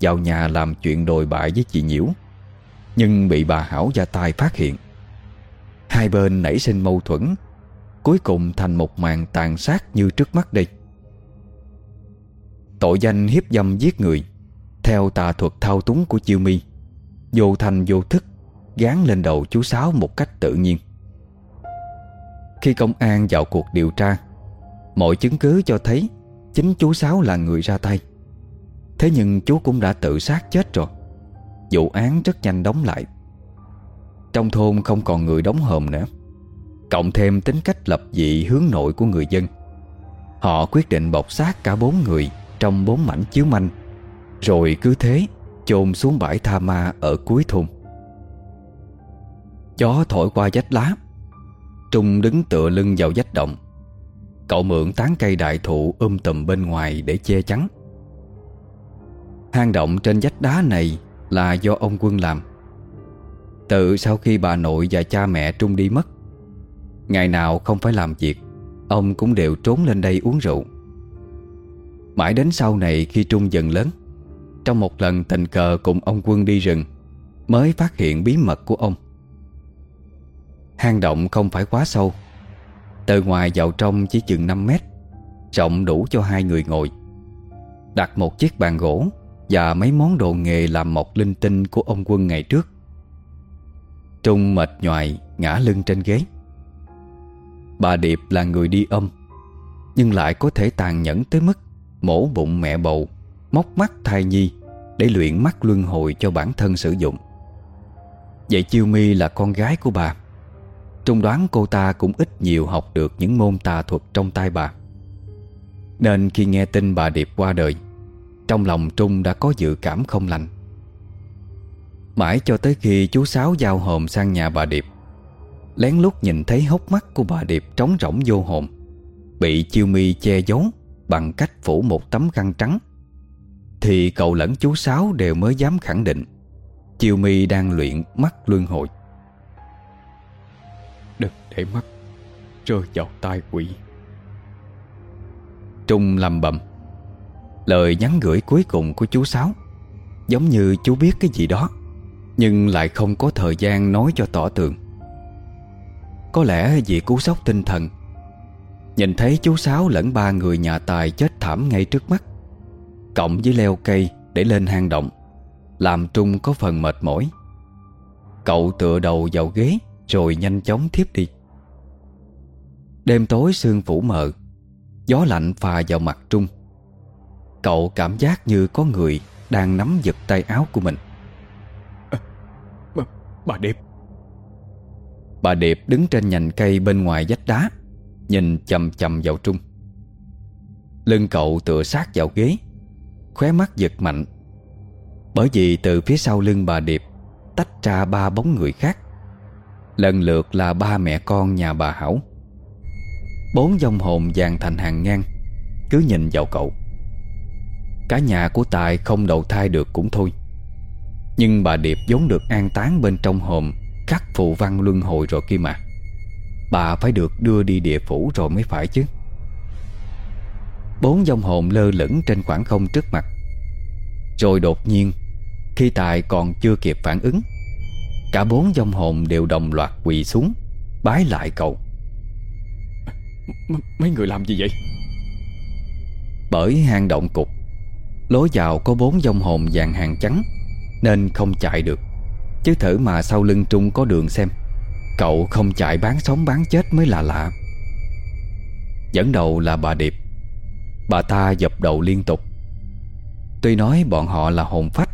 Vào nhà làm chuyện đồi bại với chị Nhiễu, Nhưng bị bà Hảo ra tay phát hiện. Hai bên nảy sinh mâu thuẫn, Cuối cùng thành một màn tàn sát như trước mắt đây. Tội danh hiếp dâm giết người, Theo tà thuật thao túng của Chiêu Mi, Vô thành vô thức Gán lên đầu chú Sáu một cách tự nhiên. Khi công an vào cuộc điều tra, Mọi chứng cứ cho thấy Chính chú Sáu là người ra tay. Thế nhưng chú cũng đã tự sát chết rồi. Vụ án rất nhanh đóng lại. Trong thôn không còn người đóng hòm nữa. Cộng thêm tính cách lập dị hướng nội của người dân. Họ quyết định bọc xác cả bốn người Trong bốn mảnh chiếu manh, Rồi cứ thế chôn xuống bãi tha ma ở cuối thôn. Gió thổi qua vách lá. Trung đứng tựa lưng vào vách động. Cậu mượn tán cây đại thụ um tùm bên ngoài để che chắn. Hang động trên vách đá này là do ông Quân làm. Tự sau khi bà nội và cha mẹ Trung đi mất, Ngày nào không phải làm việc, Ông cũng đều trốn lên đây uống rượu. Mãi đến sau này khi Trung dần lớn, Trong một lần tình cờ cùng ông Quân đi rừng, Mới phát hiện bí mật của ông. Hang động không phải quá sâu. Từ ngoài vào trong chỉ chừng 5 mét, Rộng đủ cho hai người ngồi. Đặt một chiếc bàn gỗ Và mấy món đồ nghề làm mộc linh tinh của ông Quân ngày trước. Trung mệt nhoài ngã lưng trên ghế. Bà Điệp là người đi âm, Nhưng lại có thể tàn nhẫn tới mức Mổ bụng mẹ bầu, Móc mắt thai nhi Để luyện mắt luân hồi cho bản thân sử dụng. Vậy Chiêu My là con gái của bà. Trung đoán cô ta cũng ít nhiều học được những môn tà thuật trong tay bà. Nên khi nghe tin bà Điệp qua đời, Trong lòng Trung đã có dự cảm không lành. Mãi cho tới khi chú Sáu giao hồn sang nhà bà Điệp, Lén lút nhìn thấy hốc mắt của bà Điệp trống rỗng vô hồn, Bị chiêu mi che giấu Bằng cách phủ một tấm khăn trắng. Thì cậu lẫn chú Sáu đều mới dám khẳng định, Chiêu mi đang luyện mắt luân hồi. Đừng để mắt Rơi vào tai quỷ. Trung lầm bầm, Lời nhắn gửi cuối cùng của chú Sáu, Giống như chú biết cái gì đó, Nhưng lại không có thời gian nói cho tỏ tường. Có lẽ vì cú sốc tinh thần, Nhìn thấy chú Sáu lẫn ba người nhà tài chết thảm ngay trước mắt, Cộng với leo cây để lên hang động, Làm Trung có phần mệt mỏi. Cậu tựa đầu vào ghế rồi nhanh chóng thiếp đi. Đêm tối sương phủ mờ Gió lạnh phà vào mặt Trung. Cậu cảm giác như có người Đang nắm giật tay áo của mình. À, bà, bà Điệp. Bà Điệp đứng trên nhành cây bên ngoài vách đá Nhìn chầm chầm vào Trung. Lưng cậu tựa sát vào ghế Khóe mắt giật mạnh. Bởi vì từ phía sau lưng bà Điệp Tách ra ba bóng người khác Lần lượt là ba mẹ con nhà bà Hảo. Bốn dòng hồn dàn thành hàng ngang, Cứ nhìn vào cậu. Cả nhà của Tài không đầu thai được cũng thôi. Nhưng bà Điệp vốn được an táng bên trong hòm Khắc phụ văn luân hồi rồi kia mà. Bà phải được đưa đi địa phủ rồi mới phải chứ. Bốn dòng hồn lơ lửng trên khoảng không trước mặt. Rồi đột nhiên, Khi Tài còn chưa kịp phản ứng Cả bốn dòng hồn đều đồng loạt quỳ xuống Bái lại cậu M Mấy người làm gì vậy? Bởi hang động cục Lối vào có bốn dòng hồn dạng hàng trắng Nên không chạy được. Chứ thử mà sau lưng Trung có đường xem Cậu không chạy bán sống bán chết mới là lạ. Dẫn đầu là bà Điệp. Bà ta dập đầu liên tục. Tuy nói bọn họ là hồn phách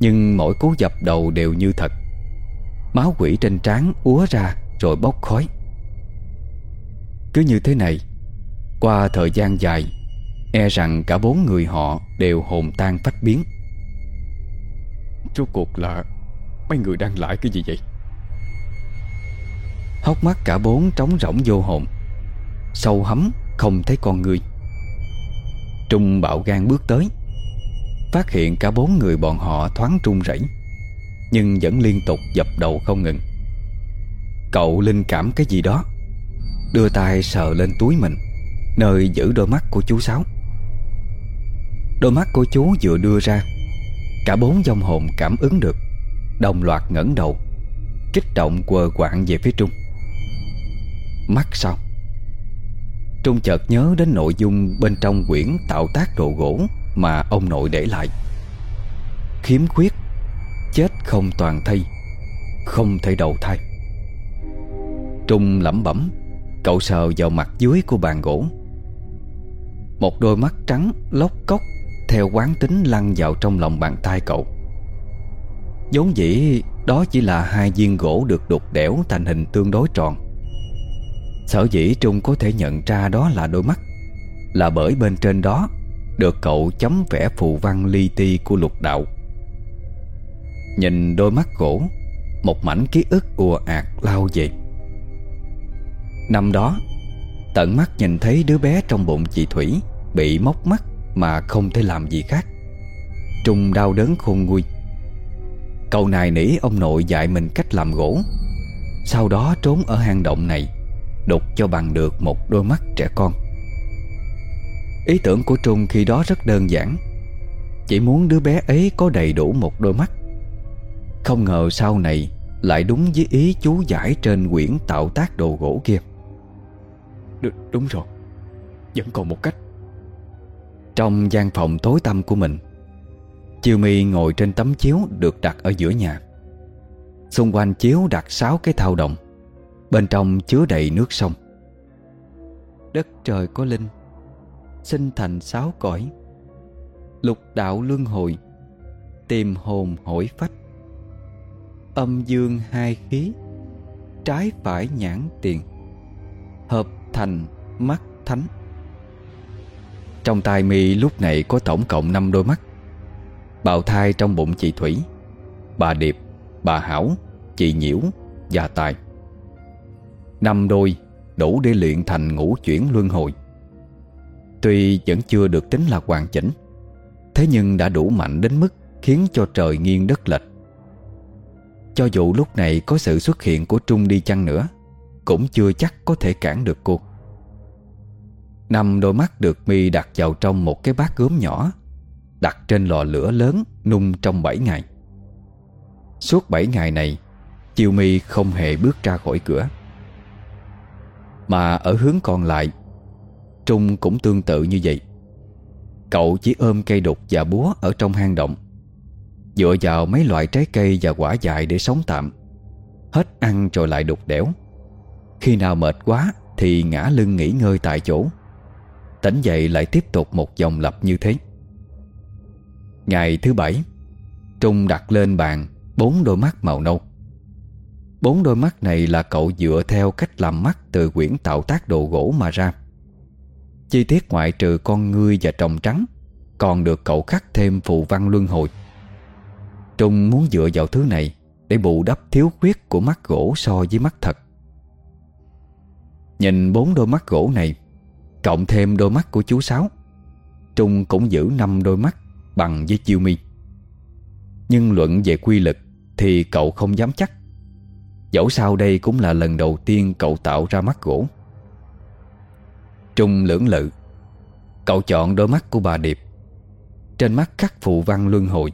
Nhưng mỗi cú dập đầu đều như thật Máu quỷ trên trán úa ra Rồi bốc khói. Cứ như thế này Qua thời gian dài E rằng cả bốn người họ Đều hồn tan phách biến. Rốt cuộc là Mấy người đang lại cái gì vậy? Hốc mắt cả bốn trống rỗng vô hồn Sâu hấm không thấy con người. Trung bạo gan bước tới Phát hiện cả bốn người bọn họ thoáng trung rẩy nhưng vẫn liên tục dập đầu không ngừng. Cậu linh cảm cái gì đó? Đưa tay sờ lên túi mình Nơi giữ đôi mắt của chú Sáu. Đôi mắt của chú vừa đưa ra Cả bốn dòng hồn cảm ứng được Đồng loạt ngẩng đầu Kích động quờ quạng về phía Trung. Mắt sao? Trung chợt nhớ đến nội dung bên trong quyển tạo tác đồ gỗ mà ông nội để lại. Khiếm khuyết, chết không toàn thây, không thể đầu thai. Trung lẩm bẩm, cậu sờ vào mặt dưới của bàn gỗ. Một đôi mắt trắng lóc cốc theo quán tính lăn vào trong lòng bàn tay cậu. vốn dĩ đó chỉ là hai viên gỗ được đục đẽo thành hình tương đối tròn. Sở dĩ Trung có thể nhận ra đó là đôi mắt Là bởi bên trên đó Được cậu chấm vẽ phù văn li ti của lục đạo Nhìn đôi mắt gỗ Một mảnh ký ức ùa ạt lao về. Năm đó, Tận mắt nhìn thấy đứa bé trong bụng chị Thủy Bị móc mắt mà không thể làm gì khác. Trung đau đớn khôn nguôi. Cậu này nỉ ông nội dạy mình cách làm gỗ. Sau đó trốn ở hang động này, Đục cho bằng được một đôi mắt trẻ con. Ý tưởng của Trung khi đó rất đơn giản. Chỉ muốn đứa bé ấy có đầy đủ một đôi mắt. Không ngờ sau này Lại đúng với ý chú giải trên quyển tạo tác đồ gỗ kia. Đ Đúng rồi. Vẫn còn một cách. Trong gian phòng tối tăm của mình Chiêu mi ngồi trên tấm chiếu được đặt ở giữa nhà. Xung quanh chiếu đặt sáu cái thao đồng Bên trong chứa đầy nước sông. Đất trời có linh Sinh thành sáu cõi. Lục đạo luân hồi Tìm hồn hỏi phách Âm dương hai khí, Trái phải nhãn tiền, Hợp thành mắt thánh. Trong tai mi lúc này có tổng cộng 5 đôi mắt, Bào thai trong bụng chị Thủy, Bà Điệp, Bà Hảo, Chị Nhiễu Và Tài. Năm đôi đủ để luyện thành ngũ chuyển luân hồi. Tuy vẫn chưa được tính là hoàn chỉnh, Thế nhưng đã đủ mạnh đến mức Khiến cho trời nghiêng đất lệch. Cho dù lúc này có sự xuất hiện của Trung đi chăng nữa, Cũng chưa chắc có thể cản được cô. Năm đôi mắt được mi đặt vào trong một cái bát gốm nhỏ, Đặt trên lò lửa lớn nung trong 7 ngày. Suốt 7 ngày này Chiều mi không hề bước ra khỏi cửa. Mà ở hướng còn lại, Trung cũng tương tự như vậy. Cậu chỉ ôm cây đục và búa Ở trong hang động Dựa vào mấy loại trái cây và quả dại Để sống tạm. Hết ăn rồi lại đục đẽo. Khi nào mệt quá Thì ngã lưng nghỉ ngơi tại chỗ. Tỉnh dậy lại tiếp tục một vòng lặp như thế. Ngày thứ bảy, Trung đặt lên bàn Bốn đôi mắt màu nâu. Bốn đôi mắt này là cậu dựa theo cách làm mắt Từ quyển tạo tác đồ gỗ mà ra. Chi tiết ngoại trừ con ngươi và tròng trắng, Còn được cậu khắc thêm phù văn luân hồi. Trung muốn dựa vào thứ này Để bù đắp thiếu khuyết của mắt gỗ so với mắt thật. Nhìn bốn đôi mắt gỗ này, Cộng thêm đôi mắt của chú Sáu, Trung cũng giữ năm đôi mắt Bằng với chiêu mi. Nhưng luận về quy lực Thì cậu không dám chắc. Dẫu sao đây cũng là lần đầu tiên Cậu tạo ra mắt gỗ. Trung lưỡng lự, Cậu chọn đôi mắt của bà Điệp. Trên mắt khắc phụ văn luân hồi.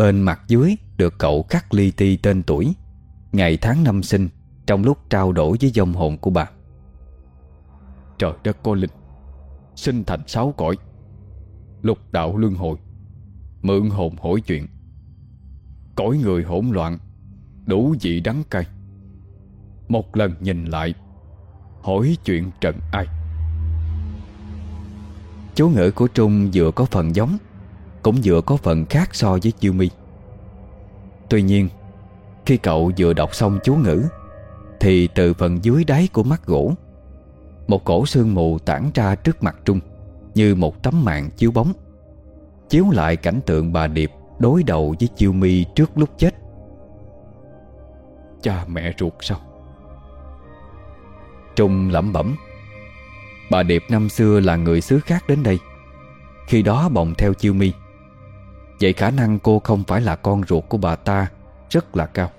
Bên mặt dưới được cậu khắc li ti tên tuổi. Ngày tháng năm sinh Trong lúc trao đổi với dòng hồn của bà. Trời đất có linh Sinh thành sáu cõi Lục đạo luân hồi Mượn hồn hỏi chuyện. Cõi người hỗn loạn Đủ vị đắng cay. Một lần nhìn lại Hỏi chuyện trần ai. Chú ngữ của Trung vừa có phần giống cũng vừa có phần khác so với Chiêu Mi Tuy nhiên, Khi cậu vừa đọc xong chú ngữ, Thì từ phần dưới đáy của mắt gỗ, Một cổ sương mù tản ra trước mặt Trung Như một tấm mạng chiếu bóng, Chiếu lại cảnh tượng bà Điệp Đối đầu với Chiêu Mi trước lúc chết. Cha mẹ ruột sao? Trung lẩm bẩm, Bà Điệp năm xưa là người xứ khác đến đây. Khi đó bồng theo chiêu mi Vậy khả năng cô không phải là con ruột của bà ta, Rất là cao.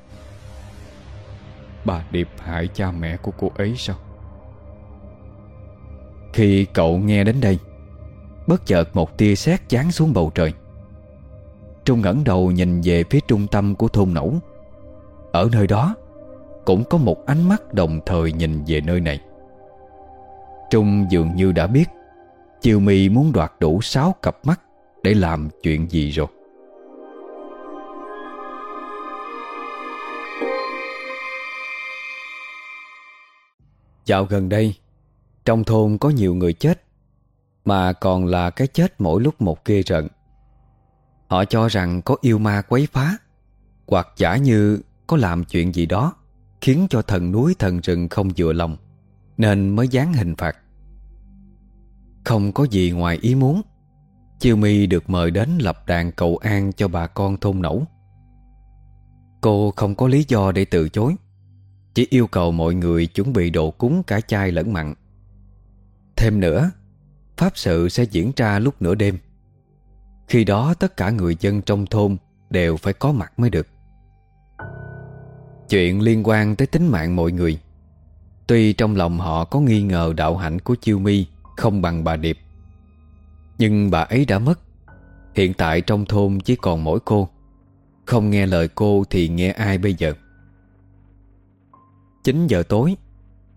Bà Điệp hại cha mẹ của cô ấy sao? Khi cậu nghe đến đây, Bất chợt một tia sét chán xuống bầu trời. Trung ngẩng đầu nhìn về phía trung tâm của thôn nổ Ở nơi đó, Cũng có một ánh mắt đồng thời nhìn về nơi này. Trung dường như đã biết Chiều mì muốn đoạt đủ sáu cặp mắt. Để làm chuyện gì rồi? Dạo gần đây, Trong thôn có nhiều người chết, Mà còn là cái chết mỗi lúc một ghê rợn. Họ cho rằng có yêu ma quấy phá, Hoặc giả như có làm chuyện gì đó Khiến cho thần núi thần rừng không vừa lòng, Nên mới dán hình phạt. Không có gì ngoài ý muốn Chiêu My được mời đến lập đàn cầu an cho bà con thôn nẫu. Cô không có lý do để từ chối, Chỉ yêu cầu mọi người chuẩn bị đồ cúng cả chai lẫn mặn. Thêm nữa, Pháp sự sẽ diễn ra lúc nửa đêm. Khi đó tất cả người dân trong thôn Đều phải có mặt mới được. Chuyện liên quan tới tính mạng mọi người. Tuy trong lòng họ có nghi ngờ đạo hạnh của Chiêu My Không bằng bà Điệp nhưng bà ấy đã mất. Hiện tại trong thôn chỉ còn mỗi cô. Không nghe lời cô thì nghe ai bây giờ? 9 giờ tối,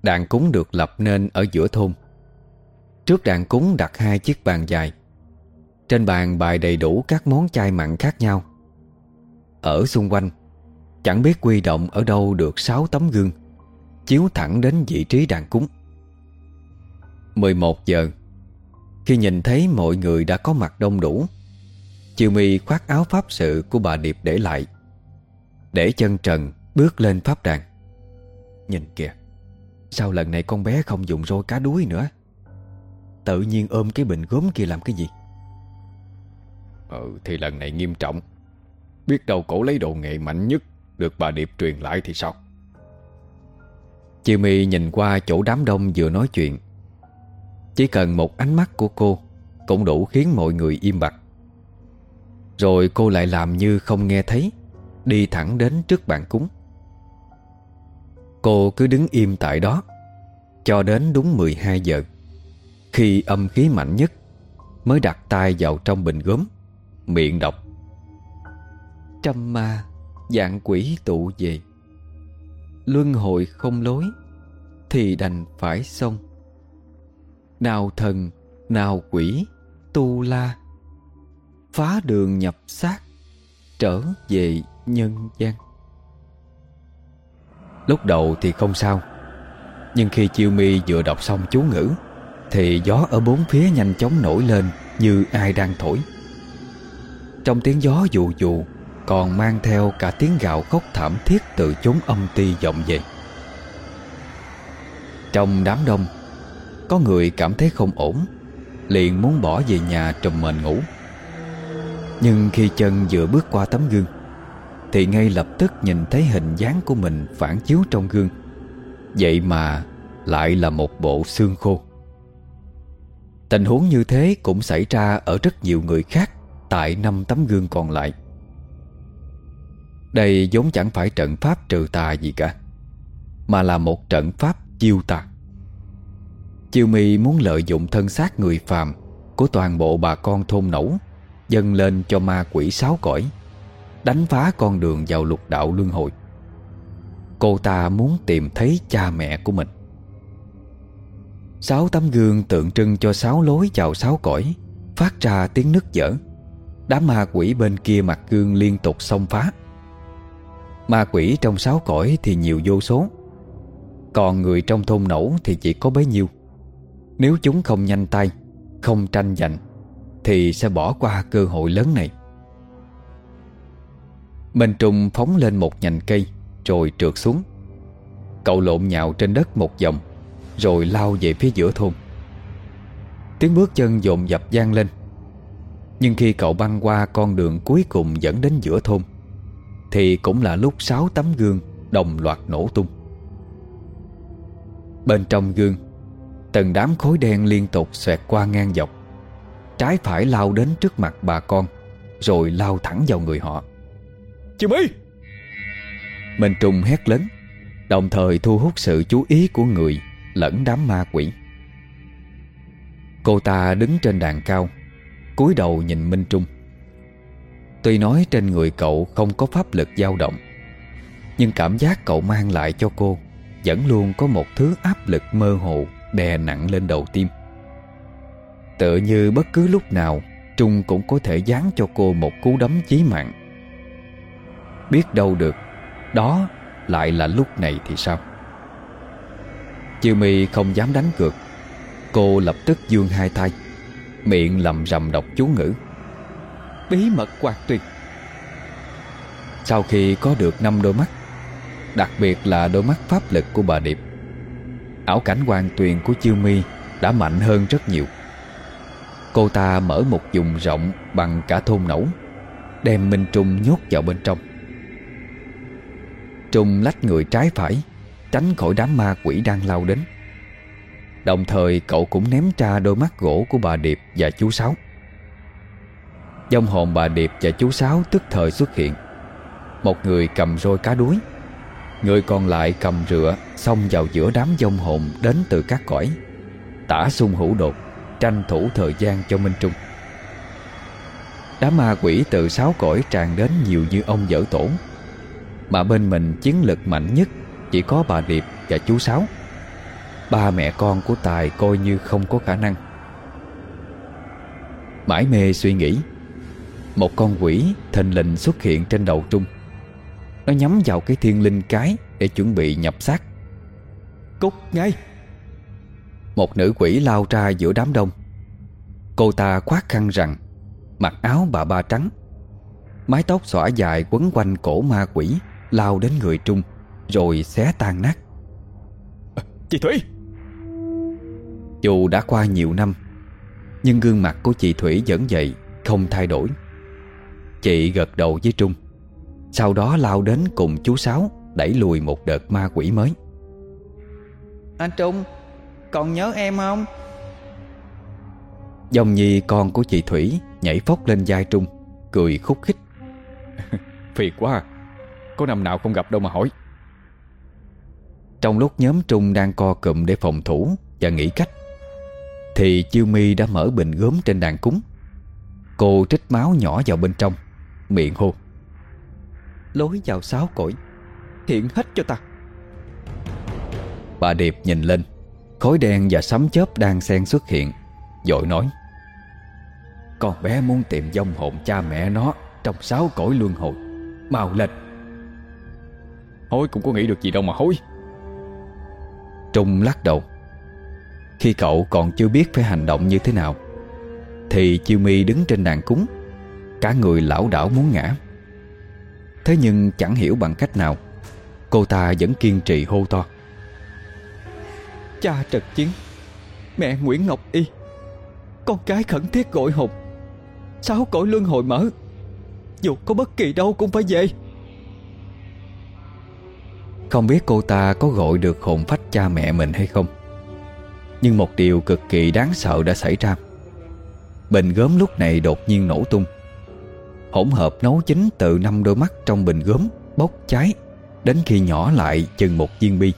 Đàn cúng được lập nên ở giữa thôn. Trước đàn cúng đặt hai chiếc bàn dài. Trên bàn bày đầy đủ các món chay mặn khác nhau. Ở xung quanh, Chẳng biết quy động ở đâu được 6 tấm gương, Chiếu thẳng đến vị trí đàn cúng. 11 giờ khi nhìn thấy mọi người đã có mặt đông đủ. Chiều mì khoác áo pháp sự của bà Điệp để lại Để chân trần bước lên pháp đàn. Nhìn kìa Sao lần này con bé không dùng roi cá đuối nữa? Tự nhiên ôm cái bình gốm kia làm cái gì? Ừ thì lần này nghiêm trọng. Biết đâu cổ lấy đồ nghệ mạnh nhất Được bà Điệp truyền lại thì sao? Chiều mì nhìn qua chỗ đám đông vừa nói chuyện chỉ cần một ánh mắt của cô Cũng đủ khiến mọi người im bặt. Rồi cô lại làm như không nghe thấy, Đi thẳng đến trước bàn cúng. Cô cứ đứng im tại đó Cho đến đúng 12 giờ, Khi âm khí mạnh nhất Mới đặt tay vào trong bình gốm, Miệng đọc. Trăm ma, Dạng quỷ tụ về. Luân hồi không lối Thì đành phải xong. Nào thần, Nào quỷ, Tu la. Phá đường nhập xác, Trở về nhân gian. Lúc đầu thì không sao, Nhưng khi Chiêu Mi vừa đọc xong chú ngữ, Thì gió ở bốn phía nhanh chóng nổi lên Như ai đang thổi. Trong tiếng gió dù dù, Còn mang theo cả tiếng gạo khóc thảm thiết Từ chốn âm ti vọng về. Trong đám đông có người cảm thấy không ổn, Liền muốn bỏ về nhà trùm mền ngủ. Nhưng khi chân vừa bước qua tấm gương, Thì ngay lập tức nhìn thấy hình dáng của mình phản chiếu trong gương. Vậy mà lại là một bộ xương khô. Tình huống như thế cũng xảy ra ở rất nhiều người khác Tại năm tấm gương còn lại. Đây vốn chẳng phải trận pháp trừ tà gì cả, Mà là một trận pháp chiêu tà Chiêu mi muốn lợi dụng thân xác người phàm Của toàn bộ bà con thôn nẩu Dâng lên cho ma quỷ sáu cõi, Đánh phá con đường vào lục đạo luân hồi. Cô ta muốn tìm thấy cha mẹ của mình. Sáu tấm gương tượng trưng cho sáu lối vào sáu cõi, Phát ra tiếng nứt dở. Đám ma quỷ bên kia mặt gương liên tục xông phá. Ma quỷ trong sáu cõi thì nhiều vô số. Còn người trong thôn nổ thì chỉ có bấy nhiêu. Nếu chúng không nhanh tay, Không tranh giành, Thì sẽ bỏ qua cơ hội lớn này. Mình Trung phóng lên một nhành cây, Rồi trượt xuống. Cậu lộn nhào trên đất một vòng, Rồi lao về phía giữa thôn. Tiếng bước chân dồn dập gian lên. Nhưng khi cậu băng qua con đường cuối cùng dẫn đến giữa thôn, Thì cũng là lúc sáu tấm gương đồng loạt nổ tung. Bên trong gương Từng đám khối đen liên tục xoẹt qua ngang dọc. Trái phải lao đến trước mặt bà con Rồi lao thẳng vào người họ. Chị My Minh Trung hét lớn Đồng thời thu hút sự chú ý của người Lẫn đám ma quỷ. Cô ta đứng trên đàn cao cúi đầu nhìn Minh Trung. Tuy nói trên người cậu không có pháp lực dao động Nhưng cảm giác cậu mang lại cho cô Vẫn luôn có một thứ áp lực mơ hồ Đè nặng lên đầu tim. Tựa như bất cứ lúc nào, Trung cũng có thể dán cho cô một cú đấm chí mạng. Biết đâu được, Đó lại là lúc này thì sao? Chiêu mi không dám đánh cược. Cô lập tức dương hai tay, Miệng lầm rầm đọc chú ngữ. Bí mật quạt tuyệt. Sau khi có được năm đôi mắt, Đặc biệt là đôi mắt pháp lực của bà Điệp Ảo cảnh hoàn tuyền của Chiêu mi Đã mạnh hơn rất nhiều. Cô ta mở một vùng rộng Bằng cả thôn nẩu Đem Minh Trung nhốt vào bên trong. Trung lách người trái phải, Tránh khỏi đám ma quỷ đang lao đến. Đồng thời, cậu cũng ném ra đôi mắt gỗ của bà Điệp và chú Sáu. Dông hồn bà Điệp và chú Sáu tức thời xuất hiện. Một người cầm roi cá đuối Người còn lại cầm rửa, Xông vào giữa đám dông hồn đến từ các cõi. Tả xung hữu đột, Tranh thủ thời gian cho Minh Trung. Đám ma quỷ từ sáu cõi tràn đến nhiều như ông dở tổ. Mà bên mình chiến lực mạnh nhất Chỉ có bà Điệp và chú Sáu. Ba mẹ con của Tài coi như không có khả năng. Mãi mê suy nghĩ, Một con quỷ thình lình xuất hiện trên đầu Trung. Nó nhắm vào cái thiên linh cái Để chuẩn bị nhập xác. Cút ngay. Một nữ quỷ lao ra giữa đám đông. Cô ta khoác khăn rằng Mặc áo bà ba trắng. Mái tóc xõa dài quấn quanh cổ ma quỷ Lao đến người Trung Rồi xé tan nát. Chị Thủy. Dù đã qua nhiều năm Nhưng gương mặt của chị Thủy vẫn vậy Không thay đổi. Chị gật đầu với Trung Sau đó lao đến cùng chú Sáu Đẩy lùi một đợt ma quỷ mới. Anh Trung Còn nhớ em không? Dòng nhi con của chị Thủy Nhảy phóc lên vai Trung Cười khúc khích. <laughs> Phiền quá à. Có năm nào không gặp đâu mà hỏi. Trong lúc nhóm Trung đang co cụm để phòng thủ Và nghĩ cách Thì Chiêu mi đã mở bình gốm trên đàn cúng. Cô trích máu nhỏ vào bên trong Miệng hô Lối vào sáu cõi thiện hết cho ta. Bà Điệp nhìn lên. Khối đen và sấm chớp đang xen xuất hiện. Dội nói. Con bé muốn tìm dông hồn cha mẹ nó Trong sáu cõi luân hồi. Mau lên. Hối cũng có nghĩ được gì đâu mà hối. Trung lắc đầu. Khi cậu còn chưa biết phải hành động như thế nào, Thì Chiêu Mi đứng trên đàn cúng. Cả người lão đảo muốn ngã. Thế nhưng chẳng hiểu bằng cách nào. Cô ta vẫn kiên trì hô to. Cha Trật Chiến Mẹ Nguyễn Ngọc Y Con cái khẩn thiết gọi hồn. Sáu cõi luân hồi mở. Dù có bất kỳ đâu cũng phải về. Không biết cô ta có gọi được hồn phách cha mẹ mình hay không. Nhưng một điều cực kỳ đáng sợ đã xảy ra. Bình gốm lúc này đột nhiên nổ tung Hỗn hợp nấu chín từ năm đôi mắt trong bình gốm, Bốc cháy. Đến khi nhỏ lại chừng một viên bi,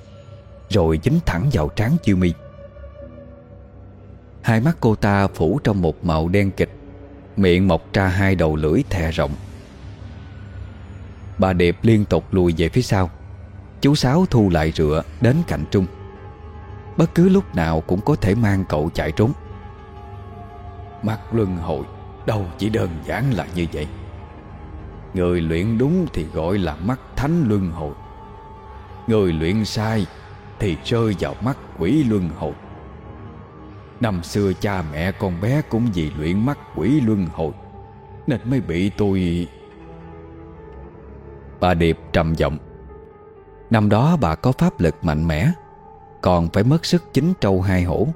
Rồi dính thẳng vào trán chiêu mi. Hai mắt cô ta phủ trong một màu đen kịch, Miệng mọc ra hai đầu lưỡi thè rộng. Bà Điệp liên tục lùi về phía sau. Chú Sáu thu lại rửa đến cạnh Trung. Bất cứ lúc nào cũng có thể mang cậu chạy trốn. Mắt luân hồi, Đâu chỉ đơn giản là như vậy. Người luyện đúng thì gọi là mắt thánh luân hồi. Người luyện sai Thì rơi vào mắt quỷ luân hồi. Năm xưa cha mẹ con bé cũng vì luyện mắt quỷ luân hồi, Nên mới bị tôi Bà Điệp trầm giọng. Năm đó bà có pháp lực mạnh mẽ, Còn phải mất sức chính trâu hai hổ.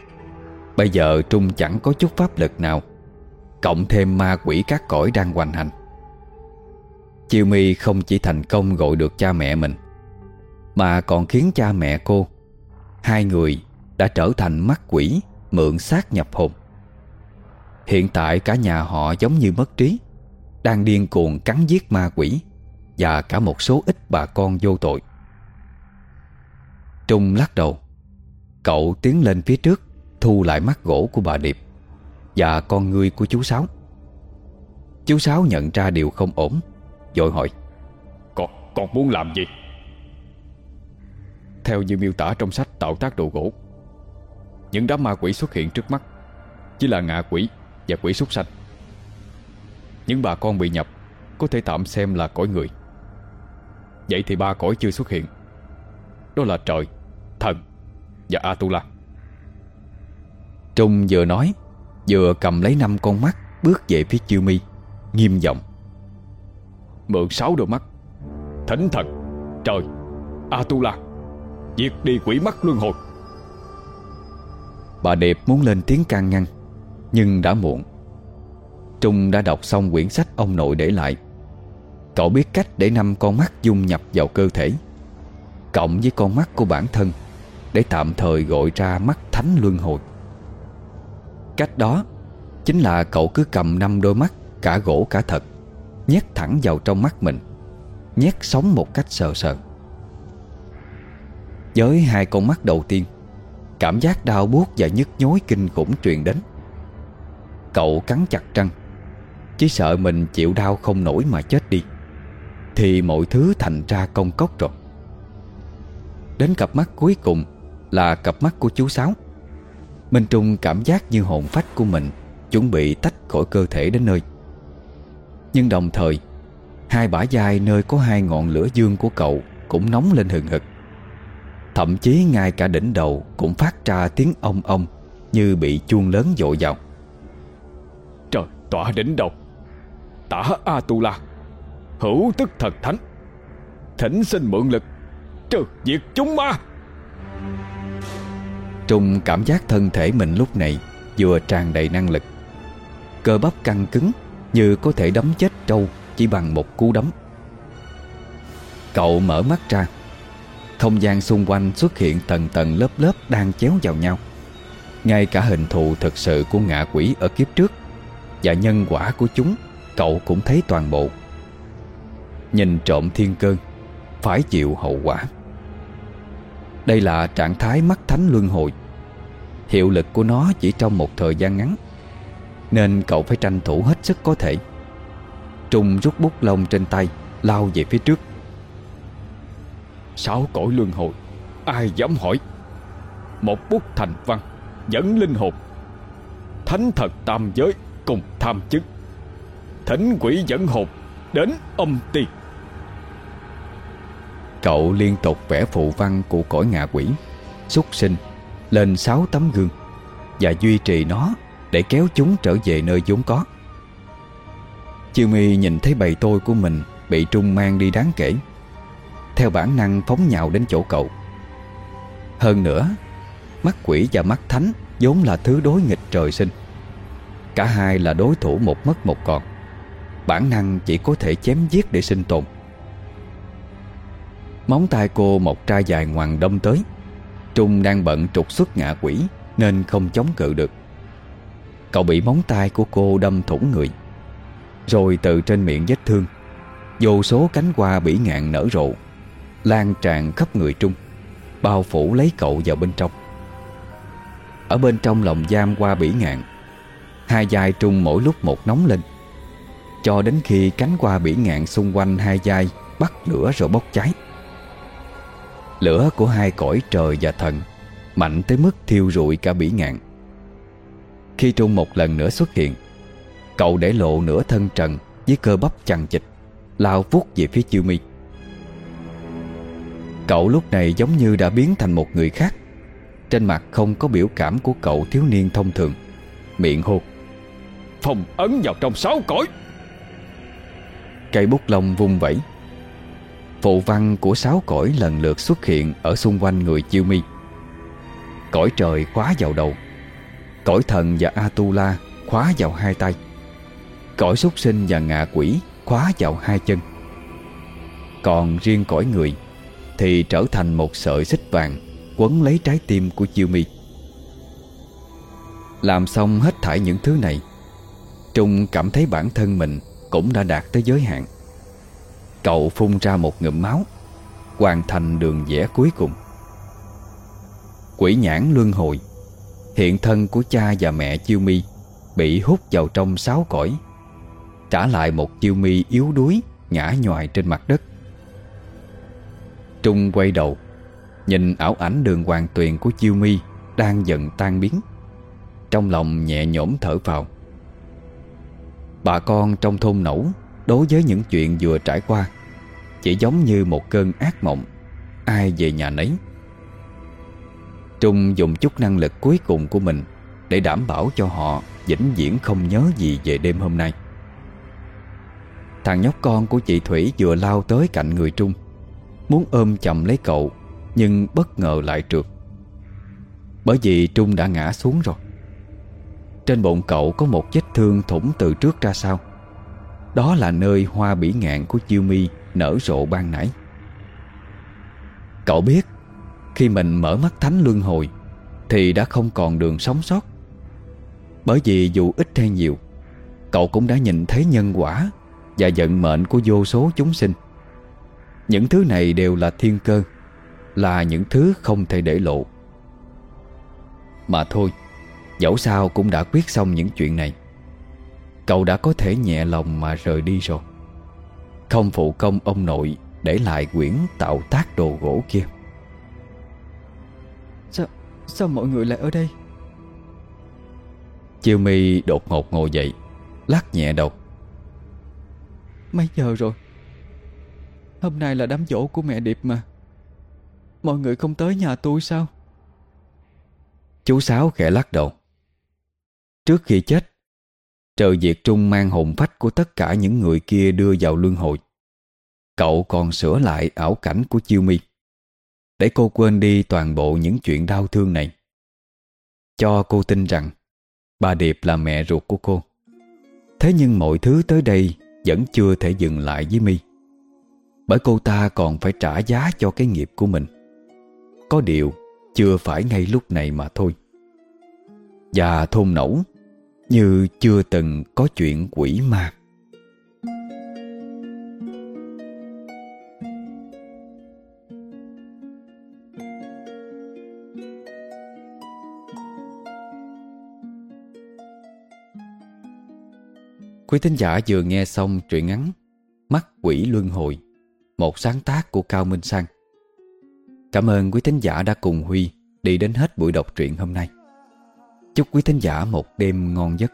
Bây giờ Trung chẳng có chút pháp lực nào, Cộng thêm ma quỷ các cõi đang hoành hành. Chiêu My không chỉ thành công gọi được cha mẹ mình, Mà còn khiến cha mẹ cô, Hai người đã trở thành mắt quỷ, Mượn xác nhập hồn. Hiện tại cả nhà họ giống như mất trí, Đang điên cuồng cắn giết ma quỷ Và cả một số ít bà con vô tội. Trung lắc đầu, Cậu tiến lên phía trước, Thu lại mắt gỗ của bà Điệp Và con ngươi của chú Sáu. Chú Sáu nhận ra điều không ổn Dội hỏi Con, con muốn làm gì? Theo như miêu tả trong sách tạo tác đồ gỗ Những đám ma quỷ xuất hiện trước mắt Chỉ là ngạ quỷ và quỷ súc sanh. Những bà con bị nhập Có thể tạm xem là cõi người. Vậy thì ba cõi chưa xuất hiện Đó là trời, thần và Atula. Trung vừa nói Vừa cầm lấy năm con mắt Bước về phía chiêu mi Nghiêm giọng Mượn sáu đôi mắt. Thánh thần, trời, Atula Diệt đi quỷ mắt luân hồi. Bà Điệp muốn lên tiếng can ngăn Nhưng đã muộn. Trung đã đọc xong quyển sách ông nội để lại. Cậu biết cách để năm con mắt dung nhập vào cơ thể Cộng với con mắt của bản thân Để tạm thời gọi ra mắt thánh luân hồi. Cách đó Chính là cậu cứ cầm năm đôi mắt Cả gỗ cả thật Nhét thẳng vào trong mắt mình, Nhét sống một cách sờ sờ. Với hai con mắt đầu tiên, Cảm giác đau buốt và nhức nhối kinh khủng truyền đến. Cậu cắn chặt răng, Chỉ sợ mình chịu đau không nổi mà chết đi, Thì mọi thứ thành ra công cốc rồi. Đến cặp mắt cuối cùng Là cặp mắt của chú Sáu. Minh Trung cảm giác như hồn phách của mình Chuẩn bị tách khỏi cơ thể đến nơi. Nhưng đồng thời Hai bả vai nơi có hai ngọn lửa dương của cậu Cũng nóng lên hừng hực. Thậm chí ngay cả đỉnh đầu Cũng phát ra tiếng ông ông Như bị chuông lớn dội vào. Trời tỏa đỉnh đầu. Tả Atula Hữu tức thần thánh. Thỉnh xin mượn lực Trừ diệt chúng ma. Trung cảm giác thân thể mình lúc này Vừa tràn đầy năng lực. Cơ bắp căng cứng như có thể đấm chết trâu Chỉ bằng một cú đấm. Cậu mở mắt ra. Không gian xung quanh xuất hiện tầng tầng lớp lớp Đang chéo vào nhau. Ngay cả hình thù thực sự của ngạ quỷ ở kiếp trước Và nhân quả của chúng, Cậu cũng thấy toàn bộ. Nhìn trộm thiên cơn Phải chịu hậu quả. Đây là trạng thái mắt thánh luân hồi. Hiệu lực của nó chỉ trong một thời gian ngắn. Nên cậu phải tranh thủ hết sức có thể. Trung rút bút lông trên tay, Lao về phía trước. Sáu cõi luân hồi, Ai dám hỏi? Một bút thành văn, Dẫn linh hồn. Thánh thật tam giới cùng tham chứng. Thỉnh quỷ dẫn hồn Đến âm ti. Cậu liên tục vẽ phụ văn của cõi ngạ quỷ Xuất sinh, Lên sáu tấm gương Và duy trì nó để kéo chúng trở về nơi vốn có. Chiêu mi nhìn thấy bầy tôi của mình Bị Trung mang đi đáng kể. Theo bản năng phóng nhào đến chỗ cậu. Hơn nữa, Mắt quỷ và mắt thánh vốn là thứ đối nghịch trời sinh. Cả hai là đối thủ một mất một còn. Bản năng chỉ có thể chém giết để sinh tồn. Móng tay cô một trai dài ngoằn đông tới. Trung đang bận trục xuất ngạ quỷ Nên không chống cự được. Cậu bị móng tay của cô đâm thủng người. Rồi từ trên miệng vết thương, Vô số cánh hoa bỉ ngạn nở rộ, Lan tràn khắp người Trung, Bao phủ lấy cậu vào bên trong. Ở bên trong lòng giam qua bỉ ngạn, Hai vai Trung mỗi lúc một nóng lên, Cho đến khi cánh hoa bỉ ngạn xung quanh hai vai Bắt lửa rồi bốc cháy. Lửa của hai cõi trời và thần Mạnh tới mức thiêu rụi cả bỉ ngạn. Khi Trung một lần nữa xuất hiện Cậu để lộ nửa thân trần Với cơ bắp chằng chịch Lao vút về phía chiêu mi. Cậu lúc này giống như đã biến thành một người khác. Trên mặt không có biểu cảm của cậu thiếu niên thông thường Miệng hô Phong ấn vào trong sáu cõi. Cây bút lông vung vẩy. Phụ văn của sáu cõi lần lượt xuất hiện Ở xung quanh người chiêu mi. Cõi trời khóa vào đầu Cõi thần và Atula khóa vào hai tay. Cõi súc sinh và ngạ quỷ khóa vào hai chân. Còn riêng cõi người Thì trở thành một sợi xích vàng Quấn lấy trái tim của chiêu mi. Làm xong hết thảy những thứ này, Trung cảm thấy bản thân mình Cũng đã đạt tới giới hạn. Cậu phun ra một ngụm máu, Hoàn thành đường vẽ cuối cùng. Quỷ nhãn luân hồi. Hiện thân của cha và mẹ Chiêu Mi Bị hút vào trong sáu cõi, Trả lại một Chiêu Mi yếu đuối, Ngã nhòi trên mặt đất. Trung quay đầu, Nhìn ảo ảnh đường hoàng tuyền của Chiêu Mi Đang dần tan biến. Trong lòng nhẹ nhõm thở vào. Bà con trong thôn nẩu Đối với những chuyện vừa trải qua Chỉ giống như một cơn ác mộng, Ai về nhà nấy. Trung dùng chút năng lực cuối cùng của mình Để đảm bảo cho họ vĩnh viễn không nhớ gì về đêm hôm nay. Thằng nhóc con của chị Thủy vừa lao tới cạnh người Trung, Muốn ôm chầm lấy cậu, Nhưng bất ngờ lại trượt. Bởi vì Trung đã ngã xuống rồi. Trên bụng cậu có một vết thương thủng từ trước ra sau. Đó là nơi hoa bỉ ngạn của Chiêu Mi nở rộ ban nãy. Cậu biết khi mình mở mắt thánh luân hồi, Thì đã không còn đường sống sót. Bởi vì dù ít hay nhiều, Cậu cũng đã nhìn thấy nhân quả Và vận mệnh của vô số chúng sinh. Những thứ này đều là thiên cơ, Là những thứ không thể để lộ. Mà thôi, Dẫu sao cũng đã quyết xong những chuyện này. Cậu đã có thể nhẹ lòng mà rời đi rồi. Không phụ công ông nội Để lại quyển tạo tác đồ gỗ kia. Sao, mọi người lại ở đây? Chiêu mi đột ngột ngồi dậy Lắc nhẹ đầu. Mấy giờ rồi? Hôm nay là đám dỗ của mẹ Điệp mà. Mọi người không tới nhà tôi sao? Chú Sáu khẽ lắc đầu. Trước khi chết Trời Diệt Trung mang hồn phách của tất cả những người kia đưa vào luân hồi Cậu còn sửa lại ảo cảnh của Chiêu Mi để cô quên đi toàn bộ những chuyện đau thương này. Cho cô tin rằng, Bà Điệp là mẹ ruột của cô. Thế nhưng mọi thứ tới đây Vẫn chưa thể dừng lại với Mi Bởi cô ta còn phải trả giá cho cái nghiệp của mình. Có điều, Chưa phải ngay lúc này mà thôi. Và thôn nẩu Như chưa từng có chuyện quỷ ma. Quý thính giả vừa nghe xong truyện ngắn Mắt quỷ luân hồi, Một sáng tác của Cao Minh Sang. Cảm ơn quý thính giả đã cùng Huy Đi đến hết buổi đọc truyện hôm nay. Chúc quý thính giả một đêm ngon giấc.